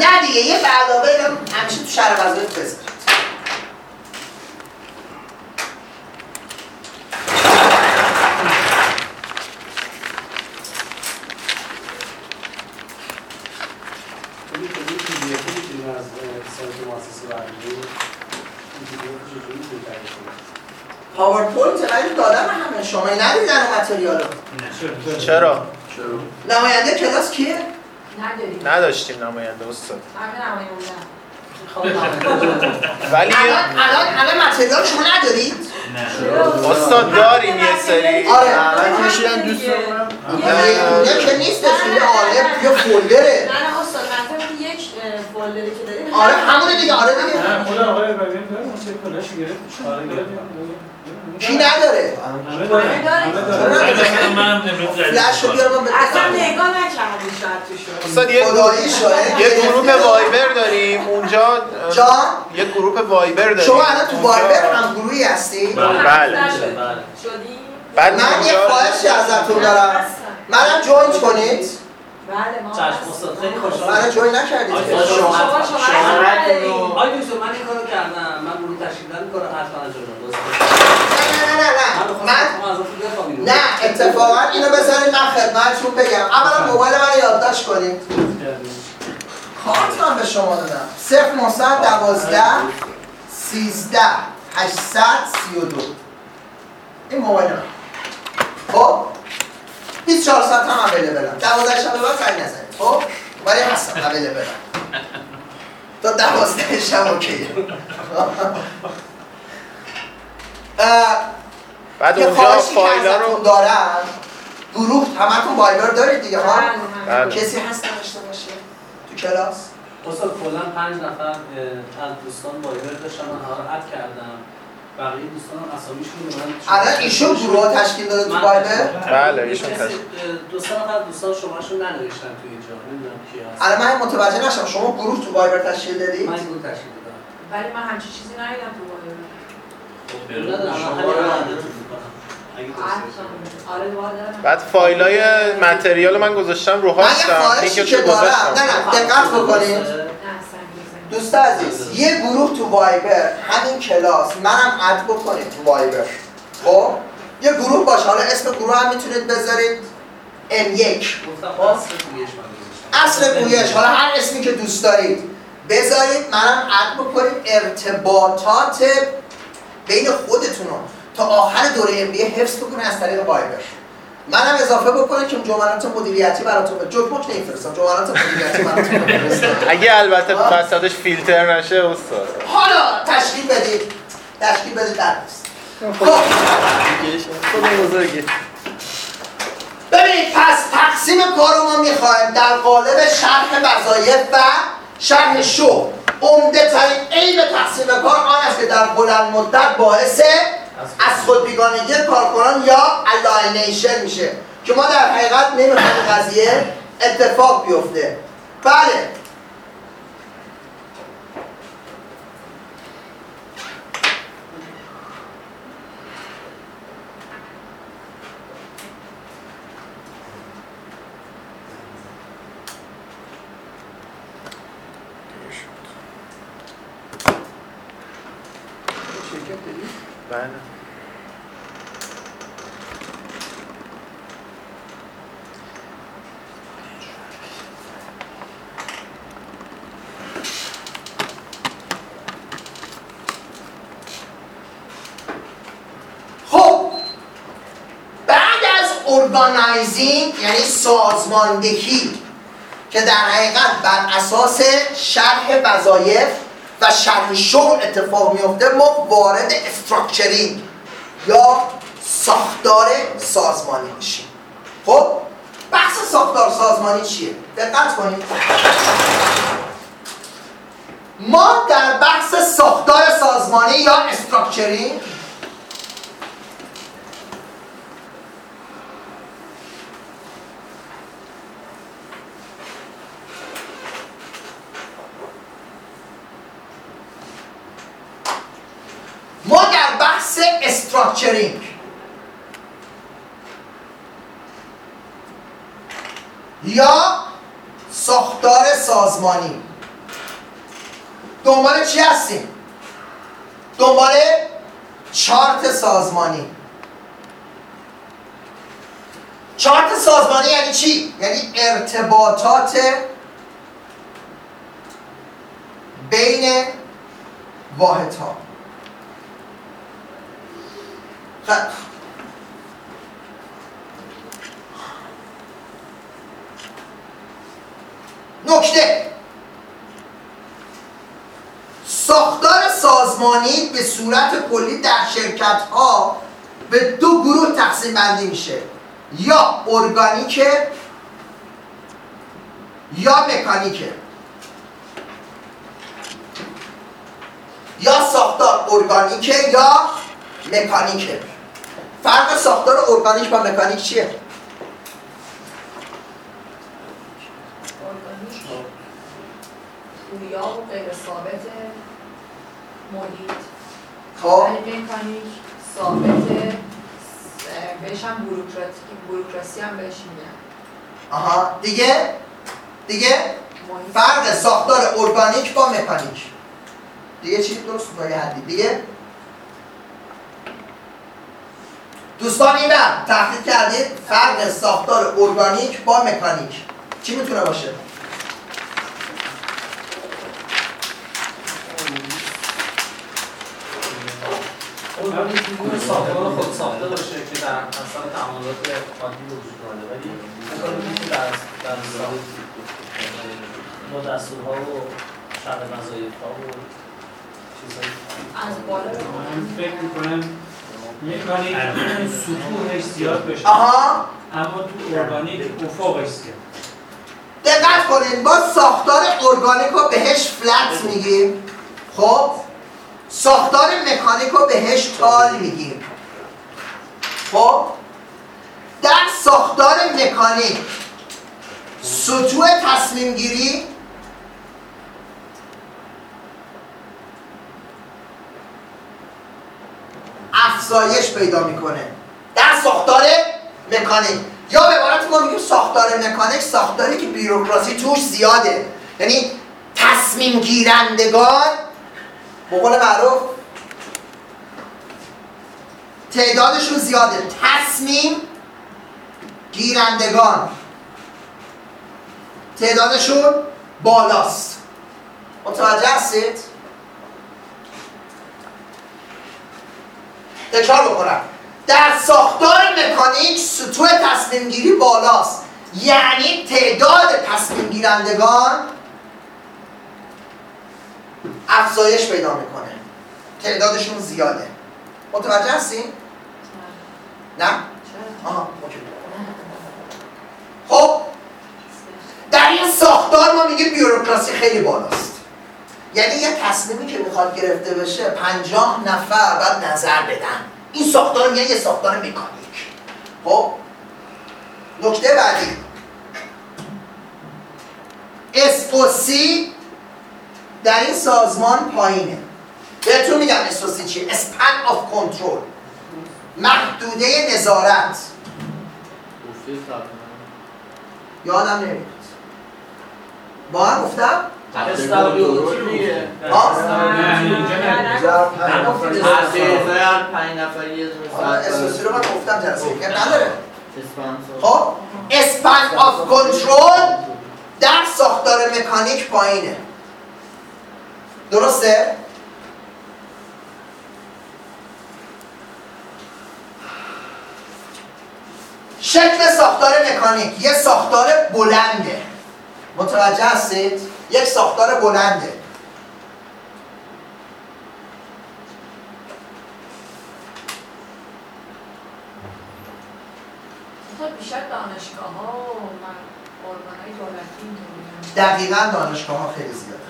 نه دیگه. یه به علاوه اینم همیشه تو شهر وظایف بذارید این کلی پی دی افی می‌تونیم از اه، سایت مؤسسه برداریم این پی دی افش رو چجوری می‌تونیم پاورپوینت من دادم همه شما. ندیدن اون material رو؟ چرا؟ چرا؟ نماینده کلاس کیه؟ نداریم. نداشتیم نماینده استاد. همه نماینده‌ام. ولی الان الان الان material شما ندارید؟ استاد داریم یه سری. آره. الان کشیدن دوست دارم یه که نیست یه آره یه folder ه نه نه استاد که یک اه، folder ی که آره همونه دیگه آره دیگه. نه خود آقای ابراهیم داره اون سری کلاش گرفت آره کی نداره؟ من فلش رو بیار من اصلا نگاه شاید توشو استاد یه گروه وایبر داریم. اونجا جان؟ یه گروه وایبر داریم. شما الان تو وایبر هم گروهی هستی؟ بله. نشد. بله. شدی؟ بعد من یه خواهشی ازتون دارم. منم join کنید. بله ما چشم. استاد خیلی خوشحال منو join نکردید آقا، که. شما- شما. آی دکتر من این کارو کردم. من گروه تشکیل دادم کارو حتما انجام دادم. نه نه نه من نه. من نه اتفاقا اینو بذارید من خدمتتون بگم. اولا موبایل من یادداشت کنید کارت من به شما دادم. 0912 13 832 این موبایل من. خب؟ 24 ساعت هم اویلیبلم 12 شب بعد سعی نزنید خب؟ ولی هستم اویلیبلم تا 12 شب اوکیه اه، بعد اونجا فایلا رو دارم گروه همتون وایبر دارید دیگه ها بله، بله. کسی هست نداشته باشه؟ تو کلاس؟ استاد کلا پنج نفر از دوستان وایبر داشتن من رو اد کردم. بقیه دوستان هم اسامیشون رو من الان ایشون گروه تشکیل داده تو من- وایبر بله ایشون تشکیل دو سه نفر دوستان شماشون ننوشتن تو اینجا نمی‌دونم کی هست. الان من متوجه نشم شما گروه تو وایبر تشکیل دادید من گروه تشکیل دادم. ولی من همچین چیزی ندیدم تو. اگه دوست داشتید. آره دوباره دارم. بعد فایلای متریال من گذاشتم رو من یه هاستم خواهشی لینکش که رو دارم گذاشتم. نه نه دقت بکنید. دوست عزیز یه گروه تو وایبر همین کلاس منم اد بکنید تو وایبر. خب؟ یه گروه باشه حالا اسم گروه هم می‌تونید بذارید. M1 گفتم اصل گویش من گذاشتم. اصل گویش. حالا هر اسمی که دوست دارید بذارید منم اد بکنید. ارتباطات بین خودتون رو تا آخر دوره ام حفظ بکنید از طریق وایبر. منم اضافه بکنید که جملات مدیریتی براتون به جوک نمیفرستم. جملات مدیریتی براتون بفرستم اگه البته وسطش فیلتر نشه استاد. حالا تشکیل بدید. تشکیل بدید در نیست خب. خود بزرگی ببینید پس تقسیم کار رو ما می‌خوایم در قالب شرح وظایف و شرح شغل. عمده ترین عیب تقسیم کار آن است که در بلند مدت باعث از خود بیگانگی کارکنان یا alienation میشه که ما در حقیقت نمی‌خوایم قضیه اتفاق بیفته. بله بله خب بعد از ارگانایزینگ یعنی سازماندهی که در حقیقت بر اساس شرح وظایف و شرح شغل اتفاق میفته ما وارد structuring یا ساختار سازمانی میشیم. خب؟ بحث ساختار سازمانی چیه؟ دقت کنید. ما در بحث ساختار سازمانی یا structuring ما در بحث استراکچرینگ یا ساختار سازمانی دنبال چی هستیم؟ دنبال چارت سازمانی چارت سازمانی یعنی چی؟ یعنی ارتباطات بین واحدها خب. نکته. ساختار سازمانی به صورت کلی در شرکت ها به دو گروه تقسیم بندی میشه. یا ارگانیکه یا مکانیکه. یا ساختار ارگانیکه یا مکانیکه. فرق ساختار ارگانیک با مکانیک چیه؟ ارگانیک پویا و غیر ثابت محیط. خب. مکانیک ثابت بهش هم بروکراسی هم بهش میگن. آها. دیگه؟ دیگه؟ محیط. فرق ساختار ارگانیک با مکانیک. دیگه چی؟ درست با یه حدی. دیگه؟ دوستان این بر تحقیق کردید فرق ساختار ارگانیک با مکانیک. چی می‌تونه باشه؟ اون ساختمان خود ساخته باشه که در اثر تعاملات عادی وجود اومده ولی که در در با دستورها و شرح وظایف‌ها و چیزهای از بالا. فکر می‌کنم مکانیک سطوحش زیاد بشه. آها. اما تو ارگانیک افقش زیاد. دقت کنید ما ساختار ارگانیک رو بهش فلت میگیم. خب؟ ساختار مکانیک رو بهش تال میگیم. خب؟ در ساختار مکانیک سطوح تصمیم گیری افزایش پیدا می‌کنه. در ساختار مکانیک. یا به عبارت ما میگیم ساختار مکانیک ساختاری که بیروکراسی توش زیاده. یعنی تصمیم گیرندگان به قول معروف تعدادشون زیاده. تصمیم گیرندگان تعدادشون بالاست. متوجه هستید؟ تکرار بکنم در ساختار مکانیک سطوح تصمیم گیری بالاست یعنی تعداد تصمیم گیرندگان افزایش پیدا می‌کنه تعدادشون زیاده متوجه هستین؟ نه؟ آها اوکی. خب در این ساختار ما میگیم بیوروکراسی خیلی بالاست یعنی یه تصمیمی که می‌خواد گرفته بشه پنجاه نفر باید نظر بدن. این ساختار میگن یه ساختار مکانیک. خب؟ نکته بعدی. SOC در این سازمان پایینه. بهتون میگم SOC چیه؟ Span of Control. محدوده نظارت. یادم نمیاد. با هم گفتم؟ استابیلیتی دیگه ها؟ نه اینجا نه ضرب پنج نفر تاثیر هر پنج نفر یه دونه حالا اساسی رو من گفتم جلسه که نداره اسپانسر خب اسپن آف کنترل در ساختار مکانیک پایینه. درسته؟ شکل ساختار مکانیک. یه ساختار بلنده. متوجه هستید؟ یک ساختار بلنده. تا بیشتر دانشگاه ها و ارگان های دولتی اینطوری دقیقا دانشگاه ها خیلی زیاده.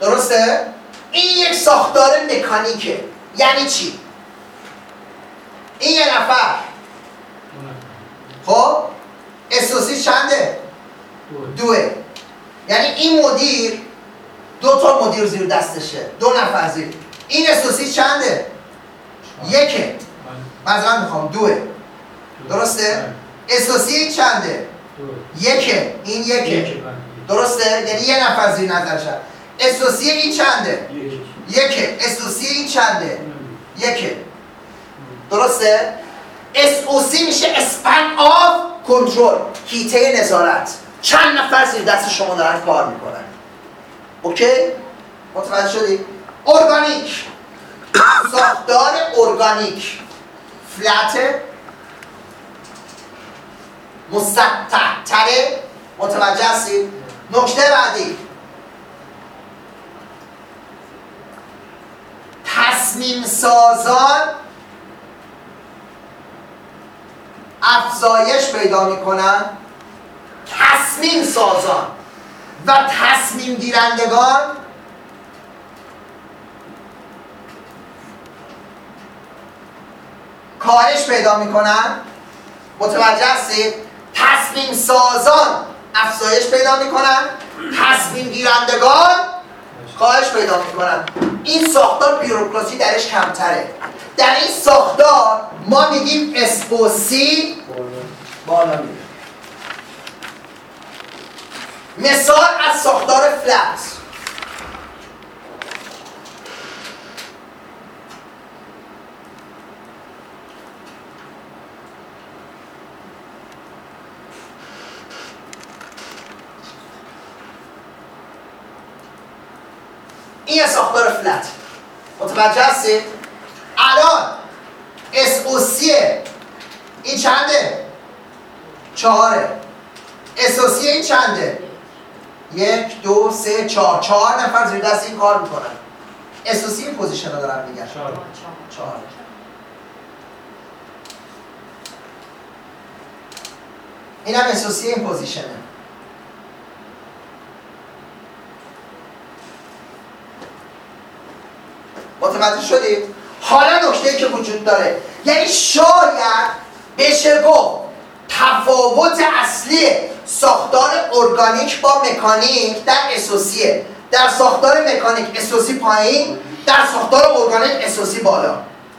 درسته؟ این یک ساختار مکانیکه. یعنی چی؟ این یه نفر. خب؟ اسوسی چنده؟ دوه. یعنی این مدیر دو تا مدیر زیر دستشه. دو نفر زیر. این اسوسی چنده؟ یکه. مثلا می‌خوام دوه. درسته؟ اسوسی این چنده؟ یکه. این یکه. درسته؟ یعنی یه نفر زیر نظرشه اسوسی این چنده؟ یکه. اسوسی این چنده؟ یکه. درسته؟ SOC میشه اسپن آف کنترل هیته نظارت چند نفر زیر دست شما دارن کار می‌کنن اوکی؟ متوجه شدی؟ ارگانیک ساختار ارگانیک فلته مسطح تره متوجه هستید؟ نکته بعدی تصمیم سازان افزایش پیدا می‌کنن تصمیم سازان و تصمیم گیرندگان کاهش پیدا می‌کنن. متوجه هستید؟ تصمیم سازان افزایش پیدا می‌کنن. تصمیم گیرندگان کاهش پیدا می‌کنن این ساختار بیروکراسی درش کمتره. در این ساختار ما میگیم اسپوسی بالا میره. مثال از ساختار فلت. این یه ساختار فلت. متوجه هستید؟ الان SOC این چنده؟ چهاره. SOC این چنده؟ یک دو سه چهار. چهار نفر زیر دست این کار می‌کنن. SOC این position رو دارن میگن چهار. این هم SOC این position ه. متوجه شدید؟ حالا نکته که وجود داره. یعنی شاید بشه گفت تفاوت اصلی ساختار ارگانیک با مکانیک در SOC ه. در ساختار مکانیک SOC پایین در ساختار ارگانیک SOC بالا.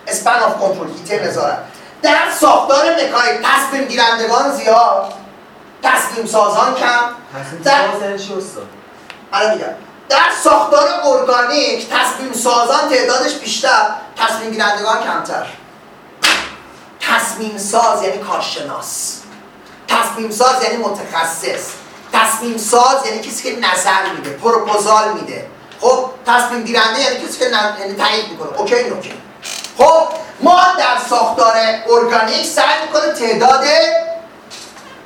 span of control حیطه نظارت. در ساختار مکانیک تصمیم گیرندگان زیاد تصمیم سازان کم. تصمیم در- ساز یعنی؟ الان میگم. در ساختار ارگانیک تصمیم سازان تعدادش بیشتر تصمیم گیرندگان کمتر. تصمیم ساز یعنی کارشناس. تصمیم ساز یعنی متخصص. تصمیم ساز یعنی کسی که نظر میده پروپوزال میده. خب تصمیم گیرنده یعنی کسی که یعنی تایید می‌کنه. okay okay خب ما در ساختار ارگانیک سعی می‌کنیم تعداد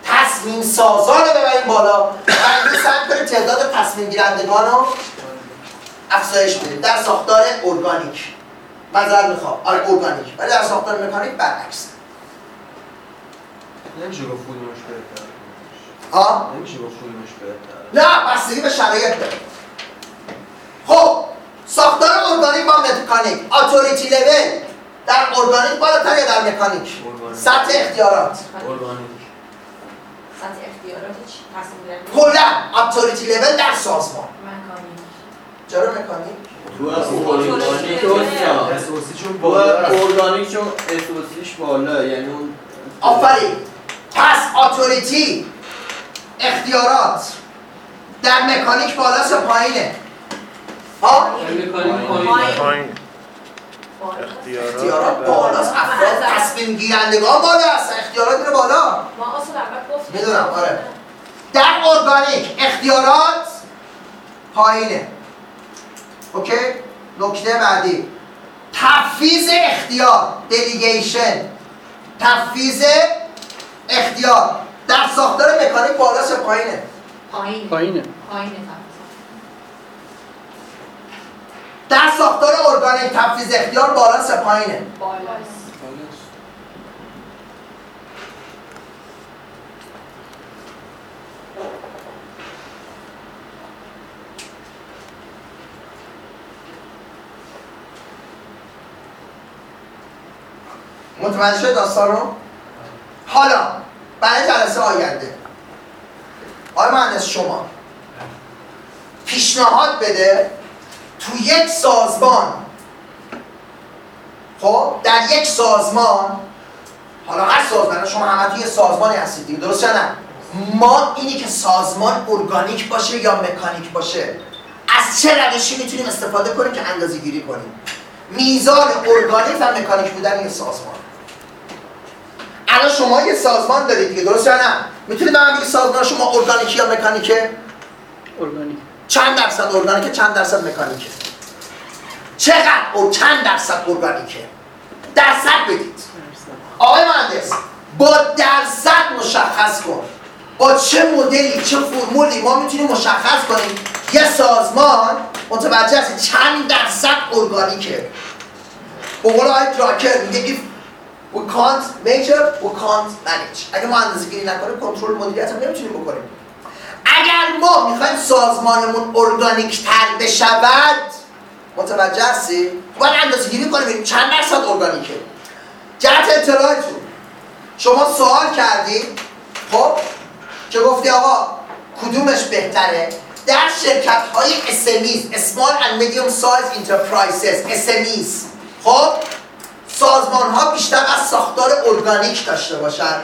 تصمیم سازان رو ببریم بالا. و سعی کنیم تعداد تصمیم گیرندگان رو افزایش بدیم. در ساختار ارگانیک. نظر می‌خوام. آره ارگانیک. ولی در ساختار مکانیک برعکس. نمیشه گفت کدومش بهتره ها نمیشه گفت کدومش بهتره نه بستگی به شرایط داره. خب ساختار ارگانیک با مکانیک. authority level در ارگانیک بالاتر یا در مکانیک. سطح اختیارات. ارگانیک. سطح اختیارات چی؟ تصمیم گیری کلا authority level در سازمان. مکانیک چرا مکانیک تو ارگانیک استاد اساسی چون بالا است. ارگانیک چون اسوسیش بالا یعنی اون آفرین. پس authority اختیارات. در مکانیک بالاست یا پایینه؟ ها؟ پایین. اختیارات بالاست افراد تصمیم گیرندگان بالا هستن اختیارات میره بالا. ما اصلا اول گفتیم. می‌دونم آره. در ارگانیک اختیارات پایینه. اوکی؟ نکته بعدی. تفویض اختیار دلیگیشن تفویض اختیار. در ساختار مکانیک بالاست یا پایینه. پایین پایینه. پایین در ساختار ارگانیک تفویض اختیار بالاست یا پایینه؟ متوجه شد داستان رو؟ حالا برای جلسه آینده. آقای مهندس شما. پیشنهاد بده تو یک سازمان. خب در یک سازمان حالا هر سازمان شما همه یه سازمانی هستید دیگه درست نه؟ ما اینی که سازمان ارگانیک باشه یا مکانیک باشه از چه روشی می‌تونیم استفاده کنیم که اندازه گیری کنیم؟ میزان ارگانیک و مکانیک بودن یه سازمان. الان شما یه سازمان دارید دیگه درست یا نه؟ می‌تونید به من سازمان شما ارگانیکی یا مکانیکه؟ ارگانیک. چند درصد ارگانیکه چند درصد مکانیکه. چقدر؟ او چند درصد ارگانیکه؟ درصد بدید. آقای مهندس با درصد مشخص کن. با چه مدلی چه فرمولی ما می‌تونیم مشخص کنیم؟ یه سازمان متوجه هست چند درصد ارگانیکه. به قول آقای دراکر میگه we can't measure we can't manage. اگه ما اندازه گیری نکنیم کنترل مدیریت هم نمی‌تونیم بکنیم. اگر ما می‌خوایم سازمانمون ارگانیک تر بشود متوجه هستی؟ باید اندازه گیری کنیم چند درصد ارگانیکه. جهت اطلاعتون شما سوال کردید خب؟ که گفتی آقا کدومش بهتره؟ در شرکت های SMEs Small and Medium Size Enterprises SMEs خب؟ سازمان ها بیشتر از ساختار ارگانیک داشته باشن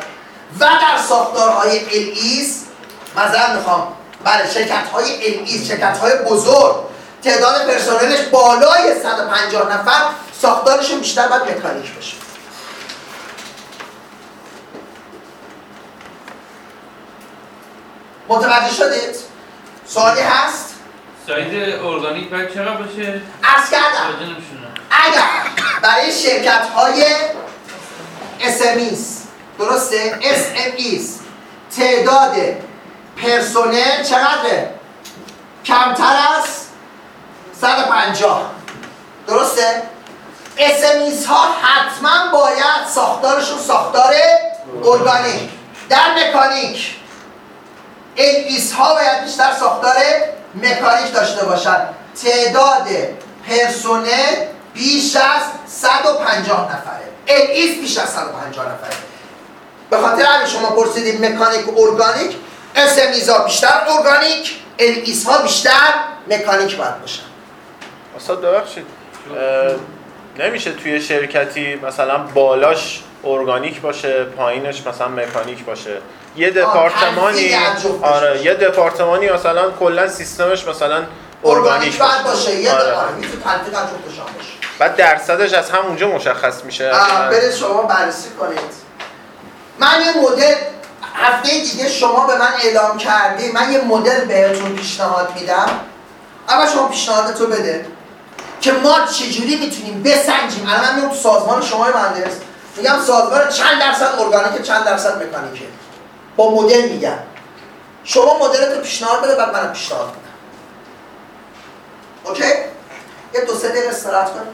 و در ساختارهای LEs مثلا می‌خوام. برای شرکت های LEs شرکت های بزرگ. تعداد پرسنلش بالای 150 نفر ساختارشون بیشتر باید مکانیک باشه. متوجه شدید؟ سوالی هست؟ ساید ارگانیک باید چقدر باشه؟ عرض کردم. اگر برای شرکت های SMEs درسته؟ SMEs تعداد پرسنل چقدره؟ کمتر از 150 درسته؟ SMEs ها حتما باید ساختارشون ساختار ارگانیک. در مکانیک. LEs ها باید بیشتر ساختار مکانیک داشته باشن. تعداد پرسنل بیش از 150 نفره. LEs بیش از 150 نفره. به خاطر همین شما پرسیدید مکانیک ارگانیک. SMEs ها بیشتر ارگانیک LEs ها بیشتر مکانیک باید باشن. استاد ببخشید نمیشه توی شرکتی مثلا بالاش ارگانیک باشه پایینش مثلا مکانیک باشه. یه دپارتمانی آره. یه دپارتمانی مثلا کلا سیستمش مثلا ارگانیک باید باشه. یه آره. بشه باشه. بعد درصدش از همونجا مشخص میشه. برید شما بررسی کنید. من یه مدل هفته دیگه شما به من اعلام کردی من یه مدل بهتون پیشنهاد میدم. اول شما پیشنهادتو بده که ما چجوری می‌تونیم بسنجیم. الان من میام تو سازمان شما مهندس میگم سازمان چند درصد ارگانیکه چند درصد مکانیکه. با مدل میگم. شما مدلتو پیشنهاد بده بعد منم پیشنهاد میدم. اوکی؟ یه دو سه دقیقه استراحت کنیم